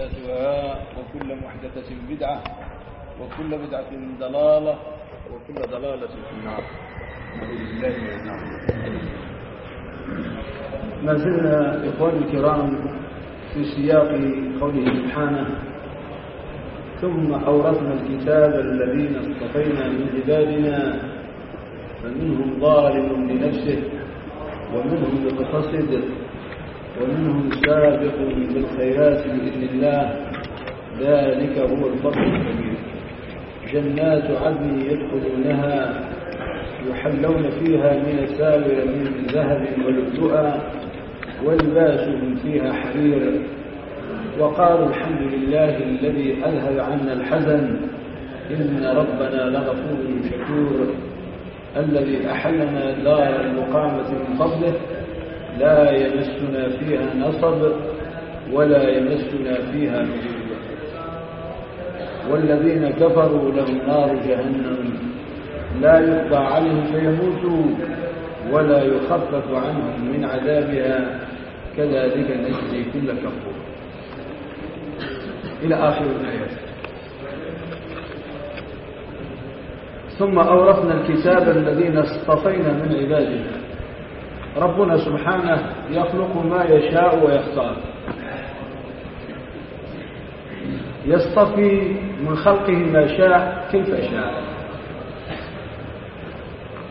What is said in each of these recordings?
وكل محدثة بدعة وكل بدعة ضلالة وكل ضلالة في النار. ما زلنا إخواني الكرام في سياق قوله سبحانه ثم أورثنا الكتاب الذين اصطفينا من عبادنا فمنهم ظالم لنفسه ومنهم مقتصد ومنهم سابق بالخيرات بإذن الله. ذلك هو الفضل الكبير. جنات عدن يدخلونها يحلون فيها من ساور من ذهب ولؤلؤا ولباسهم فيها حرير. وقالوا الحمد لله الذي أذهب عنا الحزن. إن ربنا لغفور شكور. الذي أحلنا دار المقامة من فضله. لا يمسنا فيها نصب ولا يمسنا فيها نصب والذين كفروا لهم نار جهنم لا يقضى عليهم فيموتوا ولا يخفف عنهم من عذابها. كذلك نجزي كل كفور. إلى آخر الآيات ثم أورثنا الكتاب الذين اصطفينا من عبادنا. ربنا سبحانه يخلق ما يشاء ويختار. يصطفي من خلقه ما شاء كيف شاء.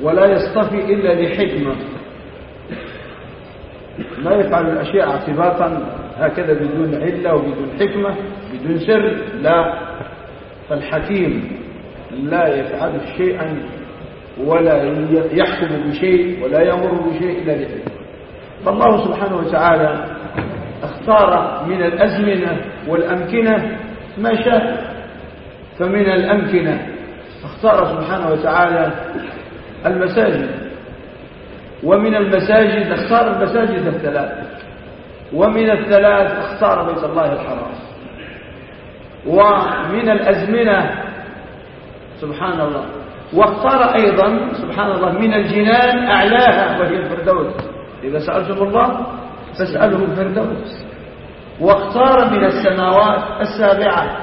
ولا يصطفي إلا لحكمة. لا يفعل الأشياء اعتباطا هكذا بدون علة وبدون حكمة بدون سر لا. فالحكيم لا يفعل شيئا ولا يحكم بشيء ولا يمر بشيء إلا لحكمة فالله سبحانه وتعالى اختار من الأزمنة والأمكنة ما شاء. فمن الأمكنة اختار سبحانه وتعالى المساجد. ومن المساجد اختار المساجد الثلاث. ومن الثلاث اختار بيت الله الحرام. ومن الأزمنة سبحان الله واختار أيضا سبحان الله من الجنان أعلاها وهي الفردوس. إذا سألتم الله فاسأله الفردوس. واختار من السماوات السابعة.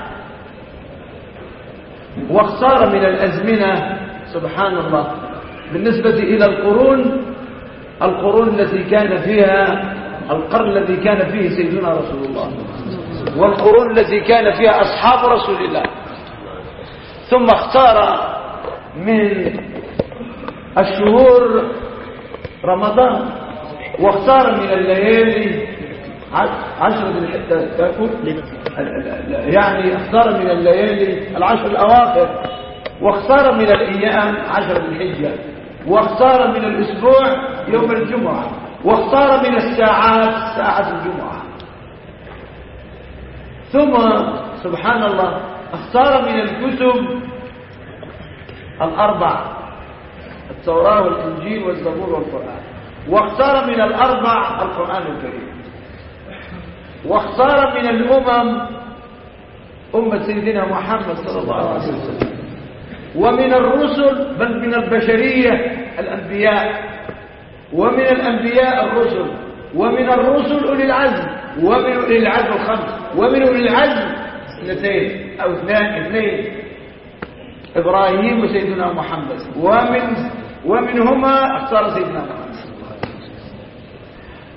واختار من الأزمنة سبحان الله بالنسبة إلى القرون القرون التي كان فيها القرن الذي كان فيه سيدنا رسول الله. والقرون التي كان فيها أصحاب رسول الله. ثم اختار من الشهور رمضان. واختار من الليالي عشر يعني اختار من الليالي العشر الأواخر. واختار من الأيام عشر الحجة. واختار من الأسبوع يوم الجمعة. واختار من الساعات ساعة الجمعة. ثم سبحان الله اختار من الكتب الأربع التوراة والإنجيل والزبور والقرآن. واختار من الأربع القرآن الكريم. واختار من الأمم أمة سيدنا محمد صلى الله عليه وسلم. ومن الرسل بل من البشرية الأنبياء. ومن الأنبياء الرسل. ومن الرسل أولي العزم. ومن أولي العزم الخمس. ومن أولي العزم اثنتين أو اثنان اثنين. إبراهيم وسيدنا محمد. ومن ومنهما اختار سيدنا محمد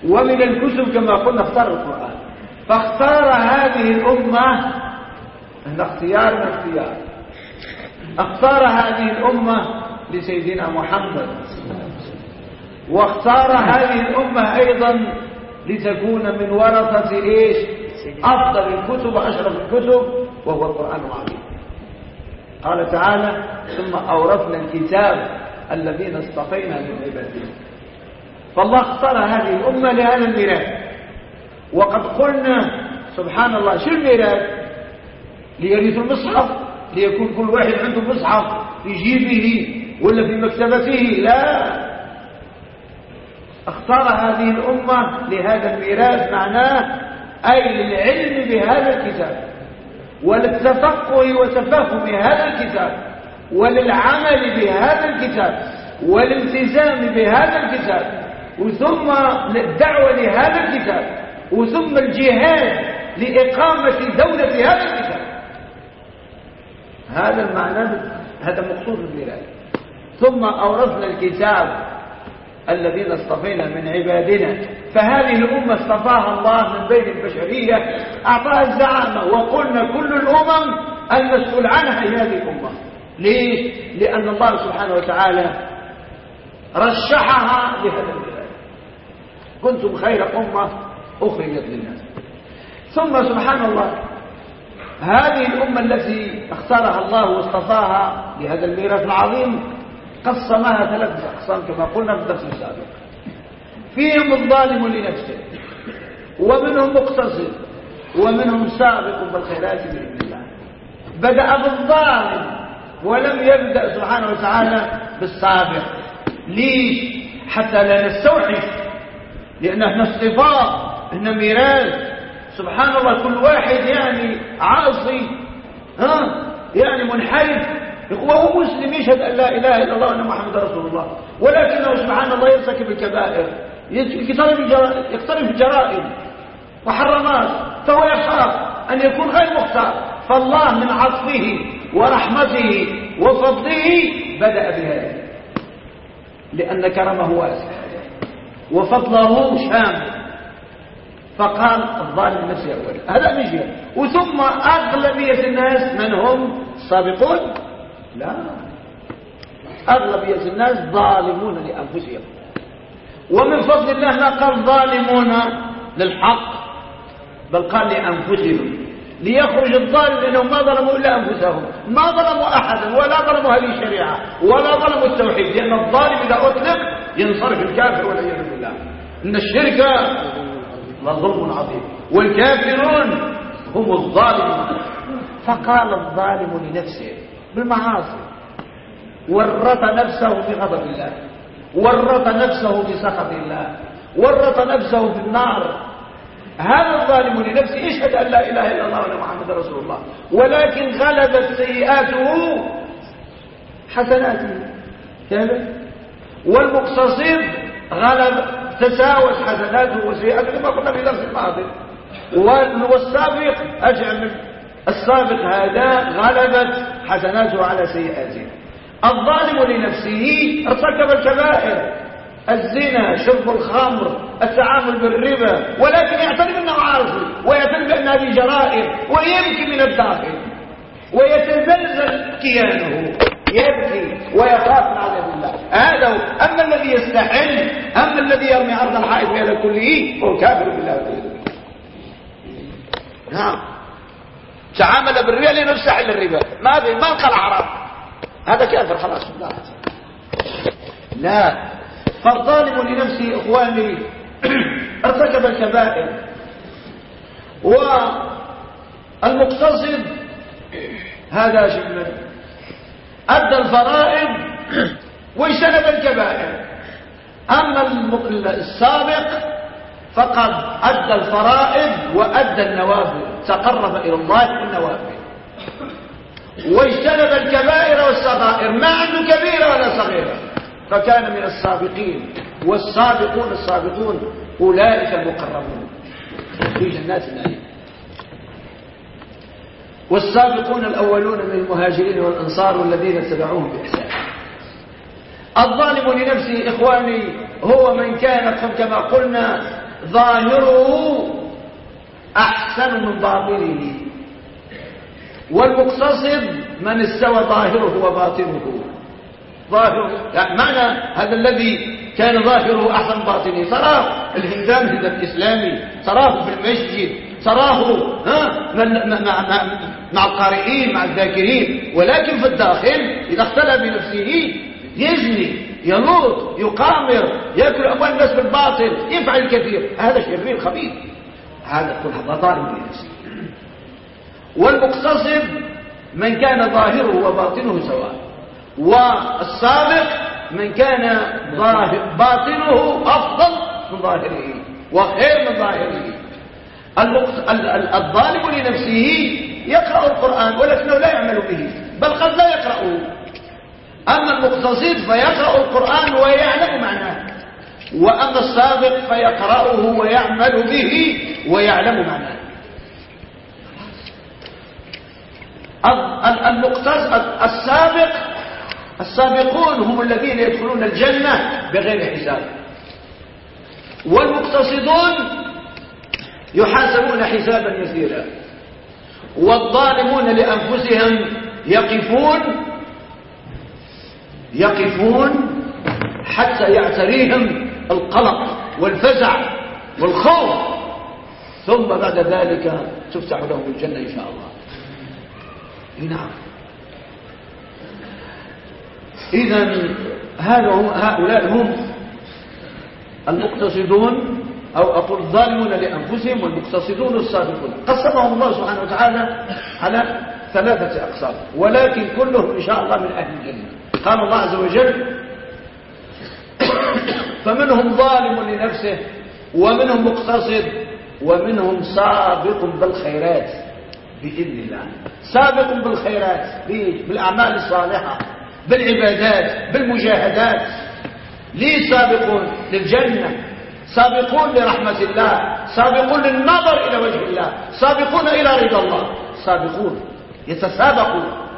ومن الكتب كما قلنا اختار القرآن. فاختار هذه الأمة أن اختيار من اختيار. اختار هذه الأمة لسيدنا محمد. واختار هذه الأمة أيضا لتكون من ورثة إيش؟ أفضل الكتب وأشرف الكتب وهو القرآن العظيم. قال تعالى ثم أورثنا الكتاب الذين اصطفينا من عبادنا. فالله اختار هذه الأمة لهذا الميراث. وقد قلنا سبحان الله شو الميراث؟ ليرثوا المصحف ليكون كل واحد عنده مصحف في جيبه ولا في مكتبته لا. اختار هذه الأمة لهذا الميراث معناه أي للعلم بهذا الكتاب. وللتفقه وتفهم هذا الكتاب وللعمل بهذا الكتاب والالتزام بهذا الكتاب وثم الدعوة لهذا الكتاب وثم الجهاد لإقامة دولة هذا الكتاب. هذا المعنى هذا مقصود بالولاية ثم أورثنا الكتاب الذين اصطفينا من عبادنا. فهذه الأمة اصطفاها الله من بين البشرية. أعطاها الزعامة. وقلنا كل الأمم المسؤول عنها هي هذه الأمة. ليش؟ لأن الله سبحانه وتعالى رشحها لهذا البلاد. كنتم خير أمة أخرجت للناس. ثم سبحان الله هذه الأمة التي اختارها الله واصطفاها لهذا الميراث العظيم قسمها ثلاثة أقسام كما قلنا في الدرس السابق. فيهم الظالم لنفسه ومنهم مقتصد ومنهم سابق بالخيرات بإذن الله. بدأ بالظالم ولم يبدأ سبحانه وتعالى بالسابق. ليش؟ حتى لا نستوحش لأن إحنا اصطفاء إحنا ميراث. سبحان الله كل واحد يعني عاصي ها؟ يعني منحرف. وهو مسلم يشهد أن لا إله إلا الله وأن محمد رسول الله. ولكنه سبحان الله يرتكب الكبائر يقترف الجرائم محرمات فهو يخاف أن يكون غير مختار. فالله من عطفه ورحمته وفضله بدأ بهذا لأن كرمه واسع وفضله شامل فقال الظالم نفسه أولا هذا نجي وثم أغلبية الناس من هم السابقون لا. أغلبية الناس ظالمون لأنفسهم. ومن فضل الله ما قال ظالمون للحق بل قال لأنفسهم. ليخرج الظالم لأنهم ما ظلموا إلا أنفسهم. ما ظلموا أحدا ولا ظلموا هذه الشريعة ولا ظلموا التوحيد لأن الظالم إذا أطلق ينصرف الكافر والعياذ بالله. إن الشرك لظلم عظيم والكافرون هم الظالمون. فقال الظالم لنفسه. بالمعاصي. ورط نفسه بغضب الله. ورط نفسه بسخط الله. ورط نفسه في النار هذا الظالم لنفسه يشهد أن لا إله إلا الله وأن محمد رسول الله. ولكن غلبت سيئاته حسناته. والمقتصد غلب تساوت حسناته وسيئاته كما قلنا في درس الماضي. والسابق أجعل السابق هذا غلبت حسناته على سيئاته. الظالم لنفسه ارتكب الكبائر الزنا شرب الخمر التعامل بالربا ولكن يعترف أنه عاصي ويعترف بان هذه جرائم ويبكي من الداخل ويتزلزل كيانه يبكي ويخاف من عذاب الله هذا هو. أما الذي يستحل أما الذي يرمي عرض الحائط بهذا كله هو كافر بالله. نعم. تعامل بالربا لأنه يستحل الربا. ما في ما قال حرام هذا كافر خلاص. لا. لا. فالظالم لنفسه اخواني ارتكب الكبائر. والمقتصد هذا شبه أدى الفرائض واجتنب الكبائر. أما السابق فقد أدى الفرائض وأدى النوافل تقرب إلى الله بالنوافل واجتنب الكبائر والصغائر. ما عنده كبيرة ولا صغيرة. فكان من السابقين. والسابقون السابقون أولئك المقربون. في جنات النعيم. والسابقون الأولون من المهاجرين والأنصار والذين اتبعوهم بإحسان. الظالم لنفسه إخواني هو من كان كما قلنا ظاهره أحسن من باطنه. والمقتصد من استوى ظاهره وباطنه. ظاهر يعني معنى هذا الذي كان ظاهره أحسن باطنه. تراه الهندام هند الإسلامي تراه في المسجد تراه ها مع, مع, مع القارئين مع الذاكرين. ولكن في الداخل إذا اختلى بنفسه يزني. يلوط يقامر يأكل أموال الناس بالباطل يفعل الكثير هذا شرير خبيث. هذا كل هذا ظالم لنفسه والمقتصد من كان ظاهره وباطنه سواء والسابق من كان ظاهر باطنه أفضل من ظاهره وخير من ظاهره. الظالم لنفسه يقرأ القرآن ولكنه لا يعمل به بل قد لا يقرأه. أما المقتصد فيقرأ القرآن ويعلم معناه. وأما السابق فيقرأه ويعمل به ويعلم معناه. المقتصد السابق السابقون هم الذين يدخلون الجنة بغير حساب. والمقتصدون يحاسبون حسابا يسيرا. والظالمون لأنفسهم يقفون يقفون حتى يعتريهم القلق والفزع والخوف. ثم بعد ذلك تفتح لهم الجنة إن شاء الله. نعم. إذا هؤلاء هم المقتصدون أو أقول الظالمون لأنفسهم والمقتصدون الصادقون. قسمهم الله سبحانه وتعالى على ثلاثة أقسام ولكن كلهم إن شاء الله من أهل الجنة. قال الله عز وجل. فمنهم ظالم لنفسه ومنهم مقتصد ومنهم سابق بالخيرات بإذن الله. سابق بالخيرات بالأعمال الصالحة بالعبادات بالمجاهدات. ليه سابقون؟ للجنة. سابقون لرحمة الله. سابقون للنظر إلى وجه الله. سابقون إلى رضا الله. سابقون. يتسابقون.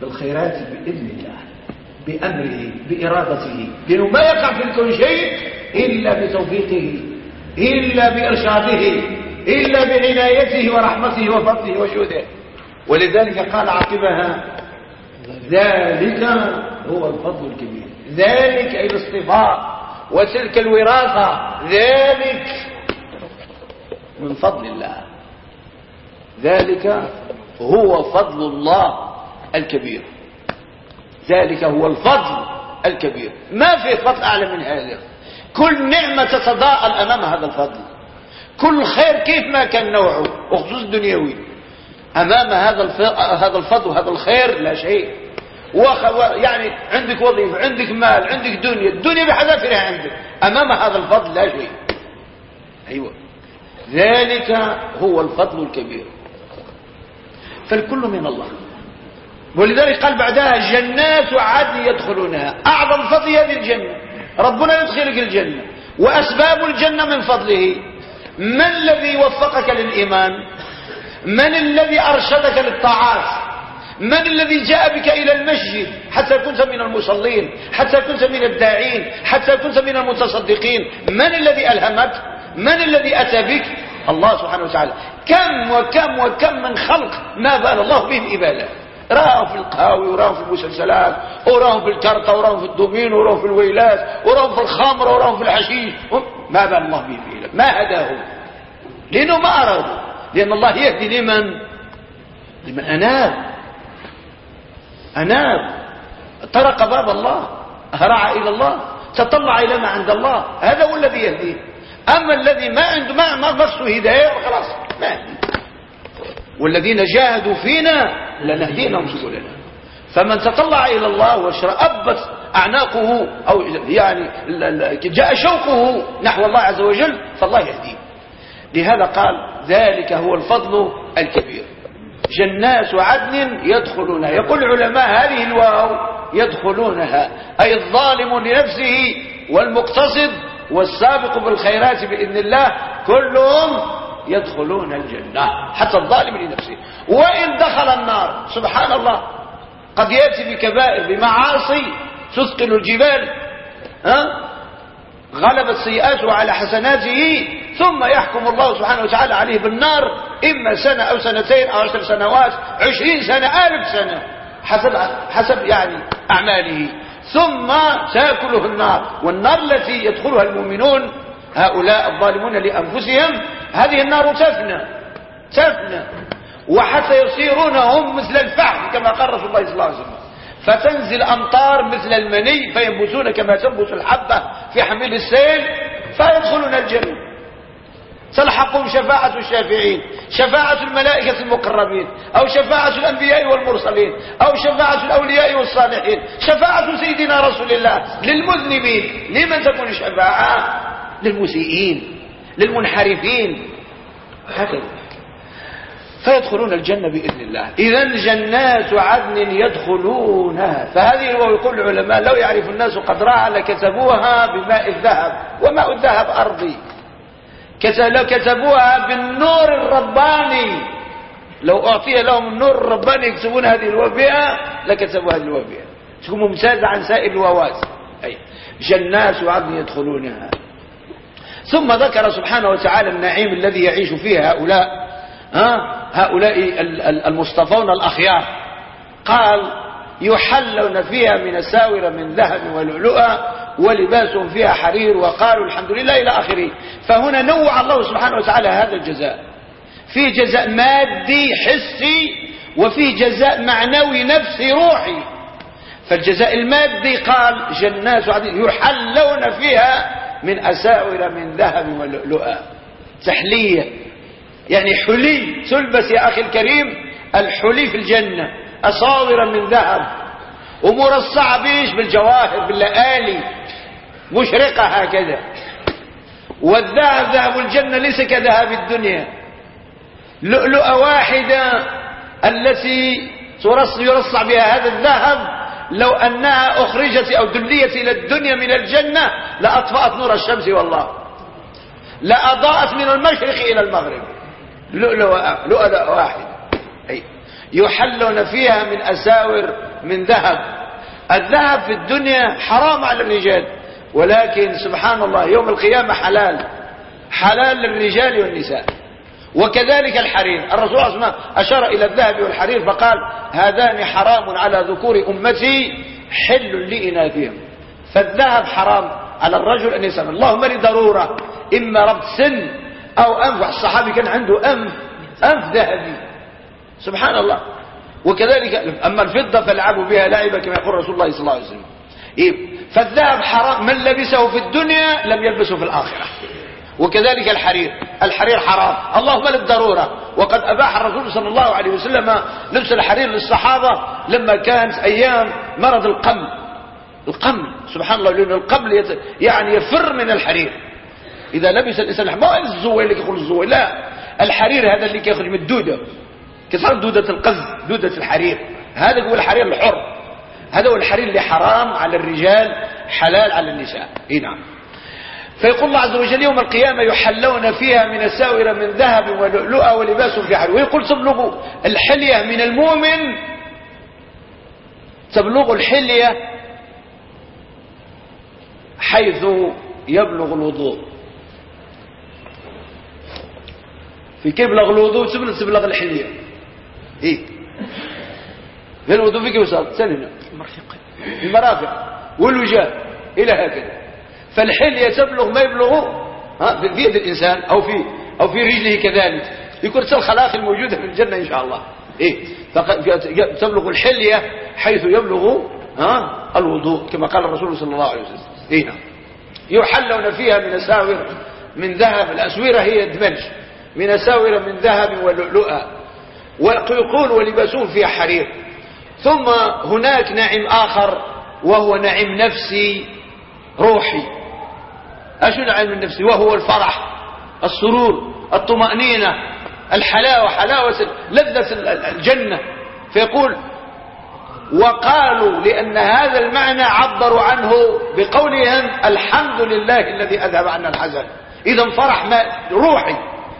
بالخيرات بإذن الله بأمره بإرادته. لأنه ما يقع في الكون شيء إلا بتوفيقه إلا بإرشاده إلا بعنايته ورحمته وفضله وجوده ولذلك قال عقبها ذلك هو الفضل الكبير. ذلك أي الاصطفاء وتلك الوراثة. ذلك من فضل الله. ذلك هو فضل الله. الكبير. ذلك هو الفضل الكبير. ما في فضل أعلى من هذا. كل نعمة تتضاءل أمام هذا الفضل. كل خير كيف ما كان نوعه وخصوص الدنيوي أمام هذا هذا الفضل وهذا الخير لا شيء. يعني عندك وظيفة عندك مال عندك دنيا الدنيا بحذافيرها عندك. أمام هذا الفضل لا شيء. أيوة. ذلك هو الفضل الكبير. فالكل من الله. ولذلك قال بعدها جنات عدن يدخلونها. أعظم فضل هذه الجنة. ربنا يدخلك الجنة. وأسباب الجنة من فضله. من الذي وفقك للإيمان؟ من الذي أرشدك للطاعات؟ من الذي جاء بك إلى المسجد حتى كنت من المصلين حتى كنت من الداعين حتى كنت من المتصدقين؟ من الذي ألهمك؟ من الذي أتى بك؟ الله سبحانه وتعالى. كم وكم وكم من خلق ما بال الله بهم إبالة راهم في القهاوي وراهم في المسلسلات وراهم في الكرطة وراهم في الدومين وراهم في الويلات وراهم في الخمر وراهم في الحشيش. ما بال الله بهم إبالة ما هداهم. لأنه ما أرادوا. لأن الله يهدي لمن؟ لمن أناب. أناب. طرق باب الله. هرع إلى الله. تطلع إلى ما عند الله. هذا هو الذي يهديه. أما الذي ما عنده ما نفسه هداية خلاص ما والذين جاهدوا فينا لنهدينهم سبلنا. فمن تطلع إلى الله واشرأبت أعناقه أو يعني جاء شوقه نحو الله عز وجل فالله يهديه. لهذا قال ذلك هو الفضل الكبير. جنات عدن يدخلونها. يقول العلماء هذه الواو يدخلونها أي الظالم لنفسه والمقتصد والسابق بالخيرات بإذن الله كلهم يدخلون الجنة حتى الظالم لنفسه. وإن دخل النار سبحان الله قد يأتي بكبائر بمعاصي تثقل الجبال ها؟ غلبت سيئاته على حسناته ثم يحكم الله سبحانه وتعالى عليه بالنار إما سنة أو سنتين أو عشر سنوات عشرين سنة ألف سنة حسب, حسب يعني أعماله. ثم تأكله النار والنار التي يدخلها المؤمنون هؤلاء الظالمون لأنفسهم هذه النار تفنى تفنى. وحتى يصيرون هم مثل الفحم كما قال رسول الله صلى الله عليه وسلم. فتنزل أمطار مثل المني فينبتون كما تنبت الحبة في حميل السيل فيدخلون الجنة. تلحقهم شفاعة الشافعين شفاعة الملائكة المقربين أو شفاعة الأنبياء والمرسلين أو شفاعة الأولياء والصالحين. شفاعة سيدنا رسول الله للمذنبين لمن تكون الشفاعة للمسيئين. للمنحرفين. هكذا. فيدخلون الجنة بإذن الله. إذا جنات عدن يدخلونها. فهذه هو يقول العلماء لو يعرف الناس قدرها لكتبوها بماء الذهب. وماء الذهب أرضي. لو كتبوها بالنور الرباني. لو أعطي لهم النور الرباني يكسبون هذه الوبئة لكسبوا هذه الوبئة تكون ممتازة عن سائر الوواس. أي جنات وعدن يدخلونها. ثم ذكر سبحانه وتعالى النعيم الذي يعيش فيه هؤلاء هؤلاء المصطفون الأخيار. قال يحلون فيها من الساور من ذهب ولؤلؤا ولباسهم فيها حرير وقالوا الحمد لله إلى آخره. فهنا نوع الله سبحانه وتعالى هذا الجزاء. في جزاء مادي حسي وفي جزاء معنوي نفسي روحي. فالجزاء المادي قال جنات يحلون فيها من أساور من ذهب ولؤلؤا. تحلية. يعني حلي. تلبس يا أخي الكريم الحلي في الجنة. أصاور من ذهب. ومرصعة بيش بالجواهر باللآلي. مشرقة هكذا. والذهب ذهب الجنة ليس كذهب الدنيا. لؤلؤة واحدة التي يرصع بها هذا الذهب لو أنها أخرجت أو دليت إلى الدنيا من الجنة لأطفأت نور الشمس والله. لأضاءت من المشرق إلى المغرب. لؤلؤة واحد أي يحلون فيها من أساور من ذهب. الذهب في الدنيا حرام على الرجال ولكن سبحان الله يوم القيامة حلال. حلال للرجال والنساء. وكذلك الحرير. الرسول صلى الله عليه وسلم أشار إلى الذهب والحرير فقال هذان حرام على ذكور أمتي حل لإناثهم. فالذهب حرام على الرجل أن يسمى. اللهم لضرورة إما ربط سن أو أنف. الصحابي كان عنده أنف. أنف ذهبي. سبحان الله. وكذلك أما الفضة فالعبوا بها لعبة كما يقول رسول الله صلى الله عليه وسلم. إيه؟ فالذهب حرام. من لبسه في الدنيا لم يلبسه في الآخرة. وكذلك الحرير. الحرير حرام. اللهم للضرورة وقد أباح الرسول صلى الله عليه وسلم لبس الحرير للصحابة لما كانت أيام مرض القمل القمل سبحان الله لأن القمل يعني يفر من الحرير. إذا لبس الإنسان ما الزوي اللي يقول الزوي لا. الحرير هذا اللي يخرج من الدودة. كسر دودة القز دودة الحرير. هذا هو الحرير الحر. هذا هو الحرير اللي حرام على الرجال حلال على النساء. اي نعم. فيقول الله عز وجل يوم القيامة يحلون فيها من الساور من ذهب ولؤلؤة ولباس في حر ويقول تبلغ الحلية من المؤمن. تبلغ الحلية حيث يبلغ الوضوء. في كيف يبلغ الوضوء؟ تبلغ الحلية. إيه. في الوضوء في كيف وصل سنة المرافق. والوجاه إلى هكذا. فالحلية تبلغ ما يبلغ في يد الإنسان أو في أو في رجله كذلك. يكون الخلاق الموجودة في الجنة إن شاء الله. إيه. تبلغ الحلية حيث يبلغ ها الوضوء كما قال الرسول صلى الله عليه وسلم. إيه نعم. يحلون فيها من أساور من ذهب. الأسورة هي الدمج من أساور من ذهب ولؤلؤة. ويقول ولباسون فيها حرير. ثم هناك نعم آخر وهو نعم نفسي روحي. أشو العلم النفسي وهو الفرح السرور الطمأنينة الحلاوة حلاوة لذة الجنة. فيقول وقالوا لأن هذا المعنى عبروا عنه بقولهم الحمد لله الذي أذهب عنا الحزن. إذا فرح ما روحي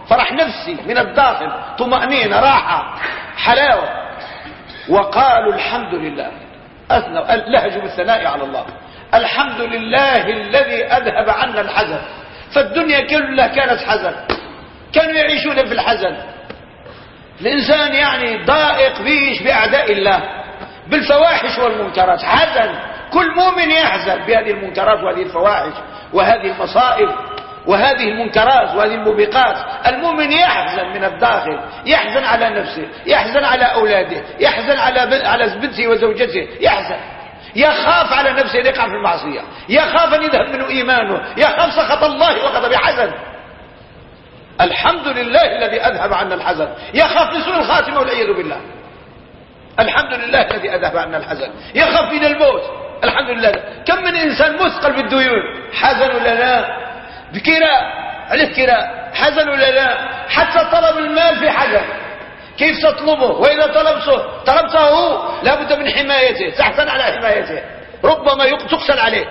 فرح نفسي من الداخل طمأنينة راحة حلاوة. وقالوا الحمد لله. أثنوا لهجوا بالثناء على الله. الحمد لله الذي أذهب عنا الحزن. فالدنيا كلها كانت حزن. كانوا يعيشون في الحزن. الإنسان يعني ضائق بيش بأعداء الله بالفواحش والمنكرات. حزن. كل مؤمن يحزن بهذه المنكرات وهذه الفواحش وهذه المصائب وهذه المنكرات وهذه الموبقات. المؤمن يحزن من الداخل يحزن على نفسه يحزن على أولاده يحزن على على بنته وزوجته يحزن. يخاف على نفسه أن يقع في المعصية. يخاف أن يذهب منه إيمانه. يخاف سخط الله وغضب حزن الحمد لله الذي أذهب عنا الحزن. يخاف من سوء الخاتمة والعياذ بالله. الحمد لله الذي أذهب عنا الحزن. يخاف من الموت. الحمد لله. كم من إنسان مثقل بالديون حزن ولا لا؟ بكراء. عليه كراء. حزن ولا لا؟ حتى طلب المال في حزن. كيف تطلبه؟ وإذا طلبته؟ طلبته لابد من حمايته. تحزن على حمايته. ربما تقسل عليه.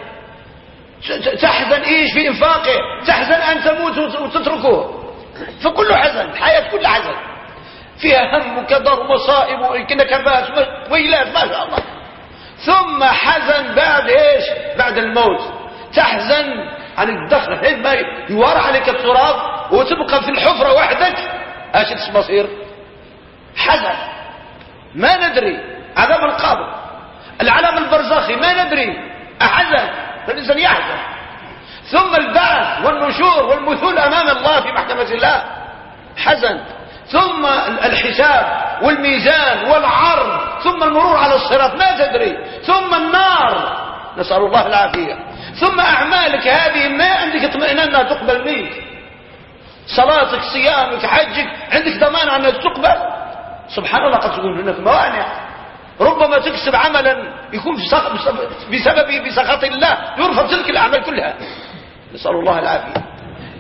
تحزن إيش؟ في إنفاقه. تحزن أن تموت وتتركه. فكله حزن. الحياة كلها حزن. فيها هم وكدر ومصائب وكنكبات ويلات ما شاء الله. ثم حزن بعد إيش؟ بعد الموت. تحزن عن الدخل. ما يوار عليك التراب وتبقى في الحفرة وحدك. إيش تصير حزن. ما ندري. عذاب القبر. العالم البرزخي ما ندري. أحزن. فالإنسان يحزن. ثم البعث والنشور والمثول أمام الله في محكمة الله. حزن. ثم الحساب والميزان والعرض. ثم المرور على الصراط. ما تدري. ثم النار. نسأل الله العافية. ثم أعمالك هذه. ما عندك اطمئنان أنها تقبل منك. صلاتك صيامك حجك. عندك ضمان أنها تقبل؟ سبحان الله قد تكون هناك موانع. ربما تكسب عملا يكون بسبب بسخط الله يرفض تلك الأعمال كلها. نسأل الله العافية.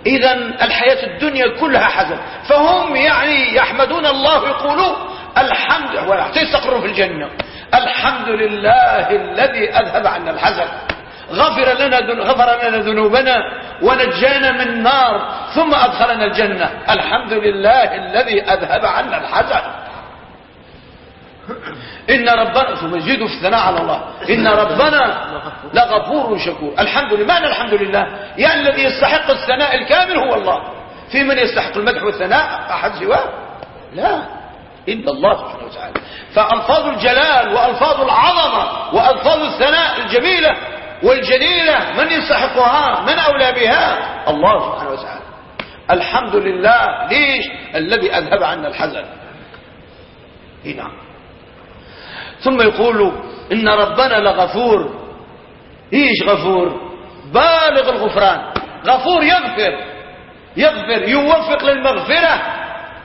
إذا الحياة الدنيا كلها حزن. فهم يعني يحمدون الله يقولوا الحمد وحتى يستقروا في الجنة. الحمد لله الذي أذهب عنا الحزن. غفر لنا غفر لنا ذنوبنا ونجانا من النار ثم أدخلنا الجنة. الحمد لله الذي أذهب عنا الحزن. إن ربنا ثم يزيدوا في الثناء على الله. إن ربنا لغفور شكور. الحمد لله. معنى الحمد لله؟ يعني الذي يستحق الثناء الكامل هو الله. في من يستحق المدح والثناء؟ أحد سواه؟ لا. إلا الله سبحانه وتعالى. فألفاظ الجلال وألفاظ العظمة وألفاظ الثناء الجميلة والجليلة من يستحقها؟ من أولى بها؟ الله سبحانه وتعالى. الحمد لله. ليش؟ الذي أذهب عنا الحزن. نعم. ثم يقول إن ربنا لغفور. إيش غفور؟ بالغ الغفران. غفور يغفر. يغفر. يوفق للمغفرة.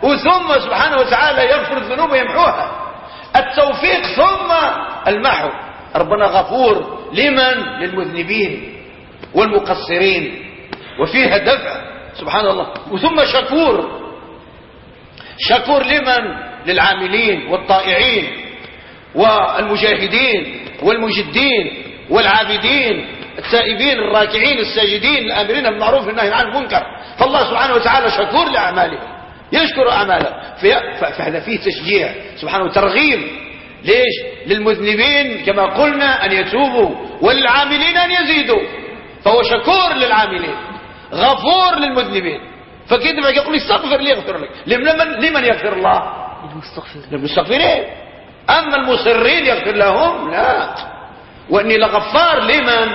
وثم سبحانه وتعالى يغفر الذنوب ويمحوها. التوفيق ثم المحو. ربنا غفور. لمن؟ للمذنبين والمقصرين. وفيها دفع سبحان الله. وثم شكور. شكور لمن؟ للعاملين والطائعين. والمجاهدين والمجدين والعابدين التائبين الراكعين الساجدين الآمرين بالمعروف والنهي عن المنكر. فالله سبحانه وتعالى شكور لاعمالهم يشكر أعماله. فهذا فيه تشجيع سبحانه وترغيب. ليش؟ للمذنبين كما قلنا أن يتوبوا وللعاملين أن يزيدوا. فهو شكور للعاملين غفور للمذنبين. فكده يقول استغفر لي يغفر لك. لمن لمن يغفر الله؟ للمستغفرين. أما المصرين يغفر لهم لا. وإني لغفار لمن؟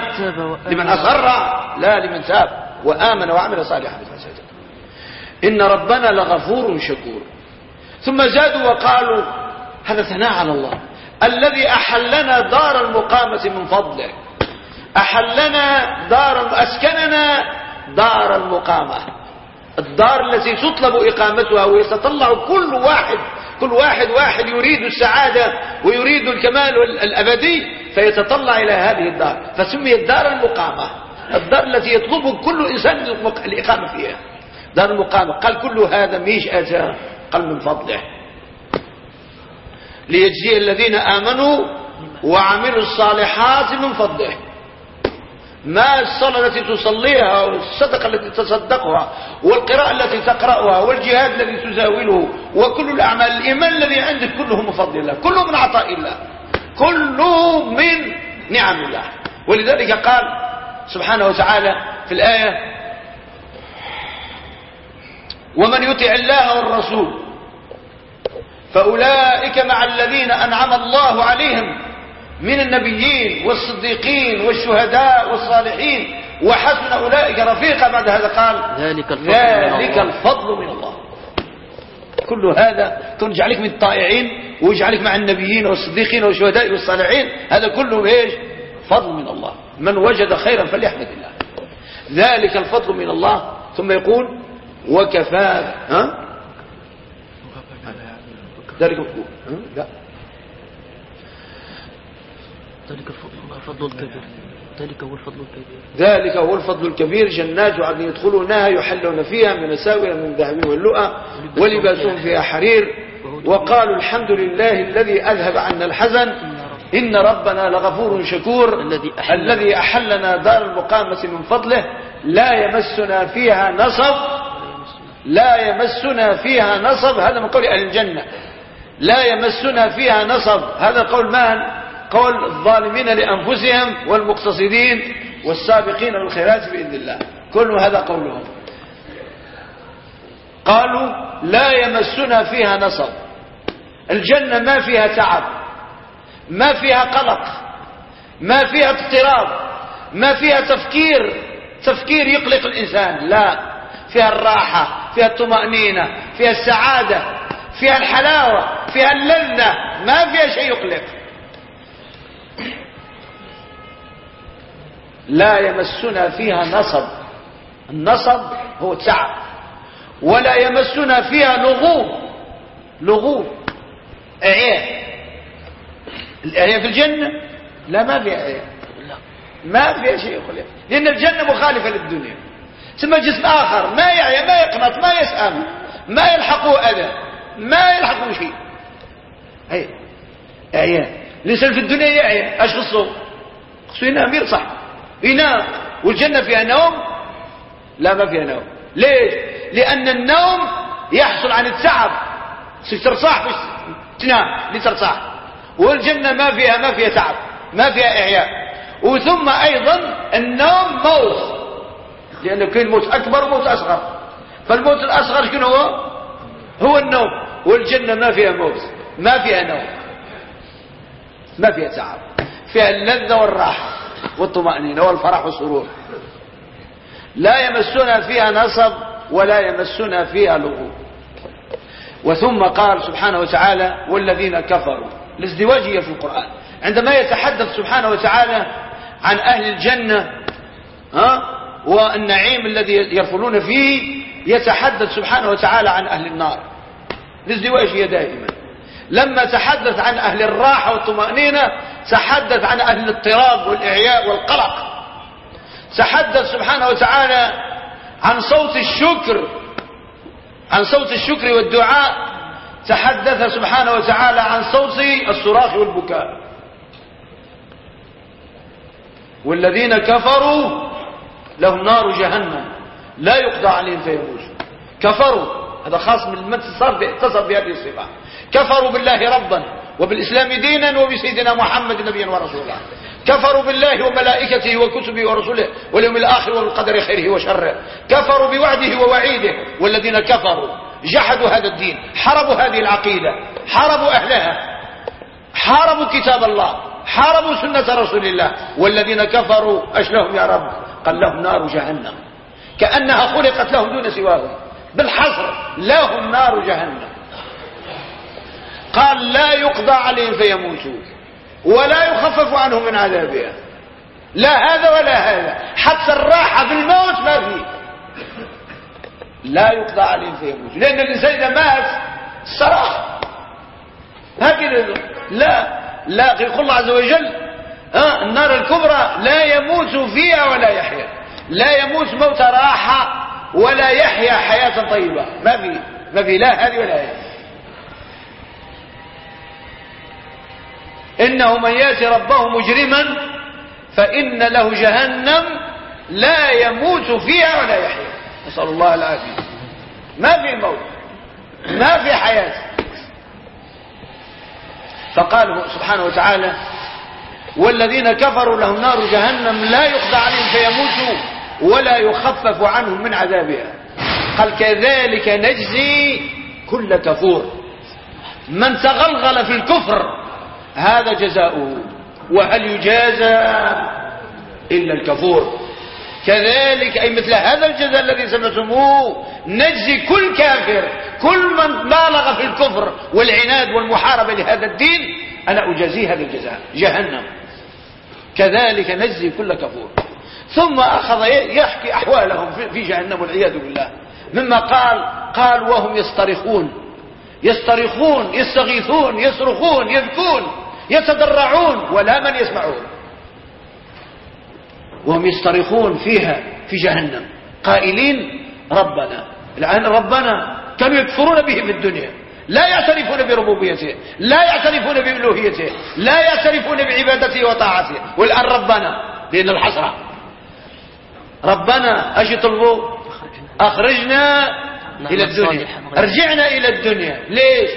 لمن أصر لا لمن تاب وآمن وعمل صالحا إن ربنا لغفور شكور. ثم زادوا وقالوا هذا ثناء على الله. الذي أحلنا دار المقامة من فضله. أحلنا دار أسكننا دار المقامة. الدار التي تطلب إقامتها ويتطلع كل واحد كل واحد واحد يريد السعادة ويريد الكمال الأبدي فيتطلع إلى هذه الدار فسميت دار المقامة. الدار التي يطلب كل إنسان الإقامة فيها. دار المقامة. قال كل هذا ميش أتى قال من فضله. ليجزي الذين آمنوا وعملوا الصالحات من فضله. ما الصلاة التي تصليها والصدقة التي تصدقها والقراءة التي تقرأها والجهاد الذي تزاوله وكل الأعمال الإيمان الذي عندك كله من فضل الله كله من عطاء الله كله من نعم الله. ولذلك قال سبحانه وتعالى في الآية ومن يطع الله والرسول فأولئك مع الذين أنعم الله عليهم من النبيين والصديقين والشهداء والصالحين وحسن أولئك رفيقا بعد هذا قال ذلك الفضل, ذلك من, الفضل من الله. كل هذا ترجع من الطائعين ويجعلك مع النبيين والصديقين والشهداء والصالحين. هذا كله إيش؟ فضل من الله. من وجد خيرا فليحمد الله. ذلك الفضل من الله. ثم يقول وكفى ها؟ ذلك لا. ذلك الفضل الكبير. ذلك هو الفضل الكبير. ذلك هو الفضل الكبير. جنات عدن يدخلونها يحلون فيها من ساور من ذهب واللؤى ولباسهم فيها حرير. وقالوا الحمد لله الذي أذهب عنا الحزن. إن ربنا لغفور شكور. الذي أحلنا, الذي أحلنا دار المقامة من فضله. لا يمسنا فيها نصب. لا يمسنا فيها نصب. هذا من قول أهل الجنة. لا يمسنا فيها نصب. هذا قول من قول الظالمين لأنفسهم والمقتصدين والسابقين بالخيرات بإذن الله. كل هذا قولهم. قالوا لا يمسنا فيها نصب. الجنة ما فيها تعب ما فيها قلق ما فيها اضطراب ما فيها تفكير تفكير يقلق الإنسان. لا فيها الراحة فيها الطمأنينة فيها السعادة فيها الحلاوة فيها اللذة. ما فيها شيء يقلق. لا يمسنا فيها نصب. النصب هو تعب. ولا يمسنا فيها لغوب. لغوب. اعياء الاعياء في الجنة؟ لا ما فيها اعياء ما فيها شيء يقلق لأن الجنة مخالفة للدنيا. ثم جسم آخر. ما يعيا ما يقنط ما يسأم. ما يلحقه أذى. ما يلحقه شيء. أي أعيان الإنسان في الدنيا يعيا أش خصه خصه ينام ينام والجنة فيها نوم؟ لا ما فيها نوم. ليش؟ لأن النوم يحصل عن التعب. ترصح بس تنام لترصح والجنة ما فيها ما فيها تعب ما فيها إعياء وثم أيضا النوم موت. لأن كاين موت أكبر وموت أصغر. فالموت الأصغر شنو هو؟ هو النوم. والجنة ما فيها موت ما فيها نوم. ما فيها تعب. فيها اللذة والراحة. والطمأنينة والفرح والسرور. لا يمسنا فيها نصب ولا يمسنا فيها لغوب. وثم قال سبحانه وتعالى والذين كفروا. الازدواجية في القرآن. عندما يتحدث سبحانه وتعالى عن أهل الجنة ها والنعيم الذي يرفلون فيه يتحدث سبحانه وتعالى عن أهل النار. الازدواجية دائما. لما تحدث عن أهل الراحة والطمأنينة تحدث عن أهل الاضطراب والإعياء والقلق. تحدث سبحانه وتعالى عن صوت الشكر عن صوت الشكر والدعاء. تحدث سبحانه وتعالى عن صوت الصراخ والبكاء. والذين كفروا لهم نار جهنم لا يقضى عليهم فيموتوا كفروا هذا خاص من من اتصف بهذه الصفة. كفروا بالله ربا. وبالإسلام دينا وبسيدنا محمد نبيا ورسولا. كفروا بالله وملائكته وكتبه ورسله واليوم الآخر وبالقدر خيره وشره. كفروا بوعده ووعيده والذين كفروا. جحدوا هذا الدين حاربوا هذه العقيدة حاربوا أهلها حاربوا كتاب الله حاربوا سنة رسول الله. والذين كفروا أش لهم يا رب؟ قال لهم نار جهنم. كأنها خلقت لهم دون سواهم. بالحصر لهم نار جهنم. قال لا يقضى عليهم فيموتوا ولا يخفف عنهم من عذابها لا هذا ولا هذا. حتى الراحة في الموت ما فيه لا يقضى عليهم فيموتوا لأن الإنسان إذا مات الصراحة هكذا. لا لا يقول الله عز وجل ها النار الكبرى لا يموت فيها ولا يحيا. لا يموت موت راحة ولا يحيا حياة طيبة. ما في ما في لا هذه ولا هذه. إنه من يأتي ربه مجرما فإن له جهنم لا يموت فيها ولا يحيا. نسأل الله العافية. ما في موت ما في حياة. فقال سبحانه وتعالى والذين كفروا لهم نار جهنم لا يقضى عليهم فيموتوا ولا يخفف عنهم من عذابها. قال كذلك نجزي كل كفور. من تغلغل في الكفر هذا جزاؤه. وهل يجازى إلا الكفور؟ كذلك أي مثل هذا الجزاء الذي سمعتموه نجزي كل كافر كل من بالغ في الكفر والعناد والمحاربة لهذا الدين أنا أجازيه هذا الجزاء جهنم. كذلك نجزي كل كفور. ثم أخذ يحكي أحوالهم في جهنم والعياذ بالله. مما قال قال وهم يصطرخون يصطرخون يستغيثون يصرخون يبكون. يتضرعون ولا من يسمعون. وهم يصطرخون فيها في جهنم. قائلين ربنا. الآن ربنا كانوا يكفرون به في الدنيا. لا يعترفون بربوبيته لا يعترفون بألوهيته لا يعترفون بعبادته وطاعته. والآن ربنا لأن الحسرة. ربنا إيش يطلبوا أخرجنا نعم، إلى الدنيا. رجعنا إلى الدنيا. ليش؟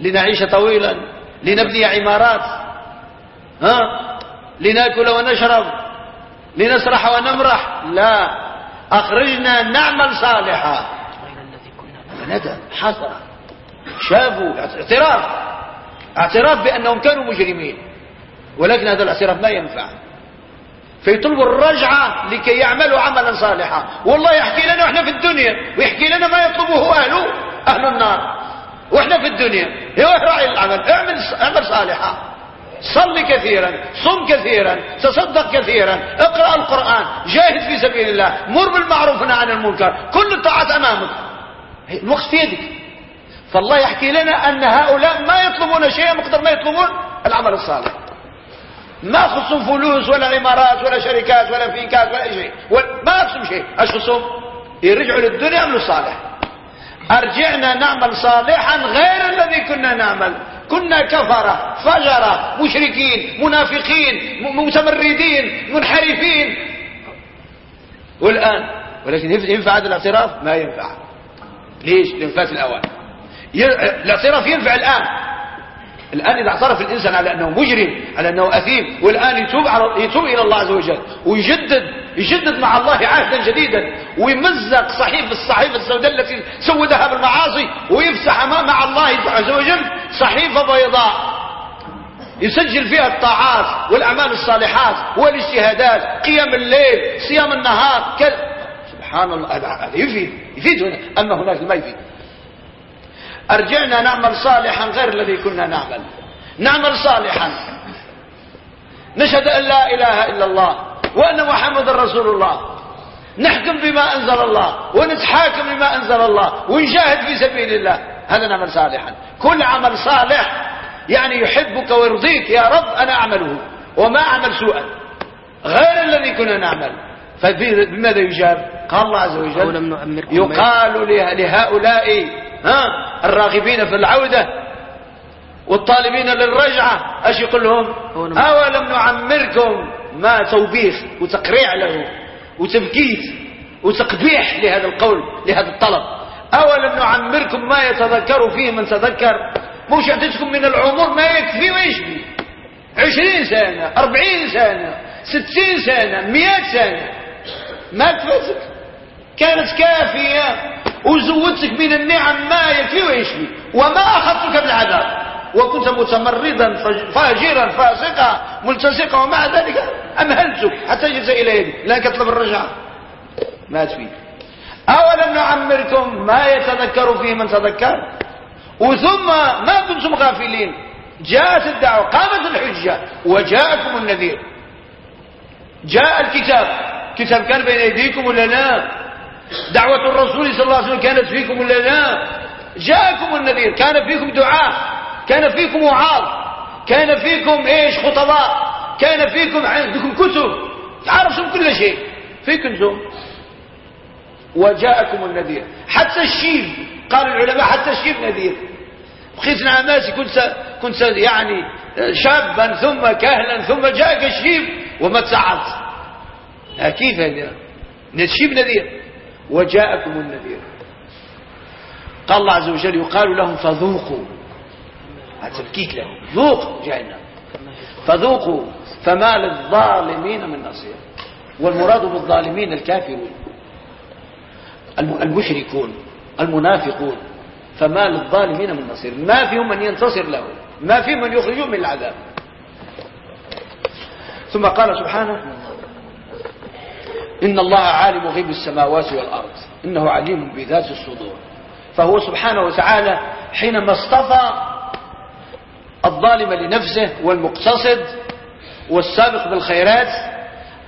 لنعيش طويلا. لنبني عمارات ها؟ لنأكل ونشرب لنسرح ونمرح. لا أخرجنا نعمل صالحا. ندم حسرة. شافوا اعتراف. اعتراف بأنهم كانوا مجرمين. ولكن هذا الاعتراف ما ينفع. فيطلبوا الرجعة لكي يعملوا عملا صالحا. والله يحكي لنا وإحنا في الدنيا ويحكي لنا ما يطلبه أهله أهل النار. وإحنا في الدنيا. راعي العمل اعمل اعمل صالحا صل كثيرا صم كثيرا تصدق كثيرا اقرأ القرآن جاهد في سبيل الله مر بالمعروف عن المنكر. كل الطاعات أمامك. الوقت في يدك. فالله يحكي لنا أن هؤلاء ما يطلبون شيئا مقدر ما يطلبون العمل الصالح. ما خصهم فلوس ولا عمارات ولا شركات ولا فينكات ولا شيء. ما خصهم شيء. إيش خصهم يرجعوا للدنيا يعملوا صالح. أرجعنا نعمل صالحا غير الذي كنا نعمل. كنا كفرة فجرة مشركين منافقين متمردين منحرفين. والآن ولكن ينفع- هذا الاعتراف؟ ما ينفع. ليش؟ لانفات الأوان. الاعتراف ينفع الآن. الآن إذا اعترف الإنسان على أنه مجرم على أنه أثيم والآن يتوب, على يتوب إلى الله عز وجل ويجدد يجدد مع الله عهدا جديدا ويمزق صحيفة الصحيفة السوداء التي سودها بالمعاصي ويفسح مع الله عز وجل صحيفة بيضاء. يسجل فيها الطاعات والأعمال الصالحات والاجتهادات قيام الليل صيام النهار كذا. سبحان الله هذا يفيد يفيد هنا أما هناك ما يفيد. أرجعنا نعمل صالحا غير الذي كنا نعمل. نعمل صالحا. نشهد أن لا إله إلا الله وأن محمد رسول الله. نحكم بما أنزل الله ونتحاكم بما أنزل الله ونجاهد في سبيل الله. هذا نعمل صالحا. كل عمل صالح يعني يحبك ويرضيك. يا رب أنا أعمله وما أعمل سوءا. غير الذي كنا نعمل. فبماذا يجاب؟ قال الله عز وجل يقال له- لهؤلاء ها؟ الراغبين في العودة والطالبين للرجعة إيش يقول لهم؟ أولم نعمركم ما توبيخ وتقريع له وتبكيت وتقبيح لهذا القول لهذا الطلب. أولم نعمركم ما يتذكر فيه من تذكر؟ مش عدتكم من العمر؟ ما يكفي ويشفي عشرين سنة أربعين سنة ستين سنة مئة سنة. ما كفتك كانت كافية وزودتك من النعم ما يكفي ويشفي وما أخذتك بالعذاب. وكنت متمردا فاجرا فاسقا ملتصقا ومع ذلك أمهلتك حتى جئت إلى يدي. لا تطلب الرجعة. ما تفيد. أولم نعمركم ما يتذكر فيه من تذكر؟ وثم ما كنتم غافلين. جاءت الدعوة قامت الحجة وجاءكم النذير. جاء الكتاب. كتاب كان بين أيديكم ولا لا؟ دعوة الرسول صلى الله عليه وسلم كانت فيكم ولا لا جاءكم النذير. كان فيكم دعاء. كان فيكم وعاظ. كان فيكم إيش؟ خطباء. كان فيكم عندكم كتب تعرفون كل شيء. فيكم أنتم وجاءكم النذير. حتى الشيب. قال العلماء حتى الشيب نذير. بقيت مع ناس كنت كنت يعني شابا ثم كهلا ثم جاءك الشيب وما شعرت كيف هذا الشيب نذير. وجاءكم النذير. قال الله عز وجل يقال لهم فذوقوا. تبكيت لهم. ذوقوا جهنم. فذوقوا فما للظالمين من نصير. والمراد بالظالمين الكافرون. الم- المشركون المنافقون. فما للظالمين من نصير. ما فيهم من ينتصر له ما فيهم من يخرجون من العذاب. ثم قال سبحانه إن الله عالم غيب السماوات والأرض إنه عليم بذات الصدور. فهو سبحانه وتعالى حينما اصطفى الظالم لنفسه والمقتصد والسابق بالخيرات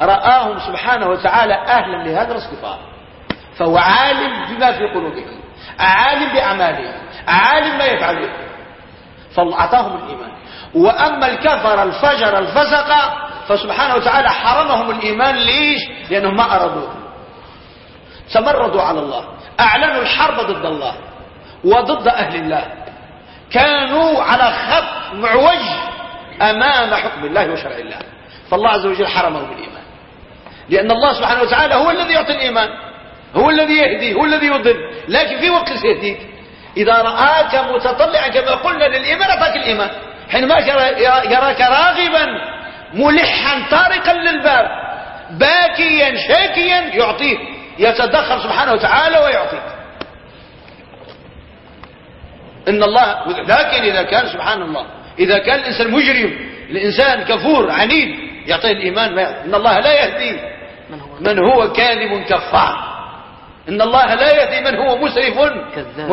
رآهم سبحانه وتعالى أهلا لهذا الاصطفاء. فهو عالم بما في قلوبهم عالم بأعمالهم عالم ما يفعلون فأعطاهم الإيمان. وأما الكفر الفجر الفسق فسبحانه وتعالى حرمهم الإيمان. ليش؟ لأنهم ما أرادوه. تمردوا على الله. أعلنوا الحرب ضد الله وضد أهل الله. كانوا على خط معوج أمام حكم الله وشرع الله. فالله عز وجل حرمهم الإيمان لأن الله سبحانه وتعالى هو الذي يعطي الإيمان. هو الذي يهدي. هو الذي يضل. لكن في وقت سيهديك إذا رآك متطلعا كما قلنا للإيمان أعطاك الإيمان. حينما يراك راغبا ملحا طارقا للباب. باكيا شاكيا يعطيك. يتدخل سبحانه وتعالى ويعطيك. إن الله لكن إذا كان سبحان الله إذا كان الإنسان مجرم الإنسان كفور عنيد يعطيه الإيمان ما إن الله لا يهدي من هو؟ كاذب كفار. إن الله لا يهدي من هو مسرف كذاب.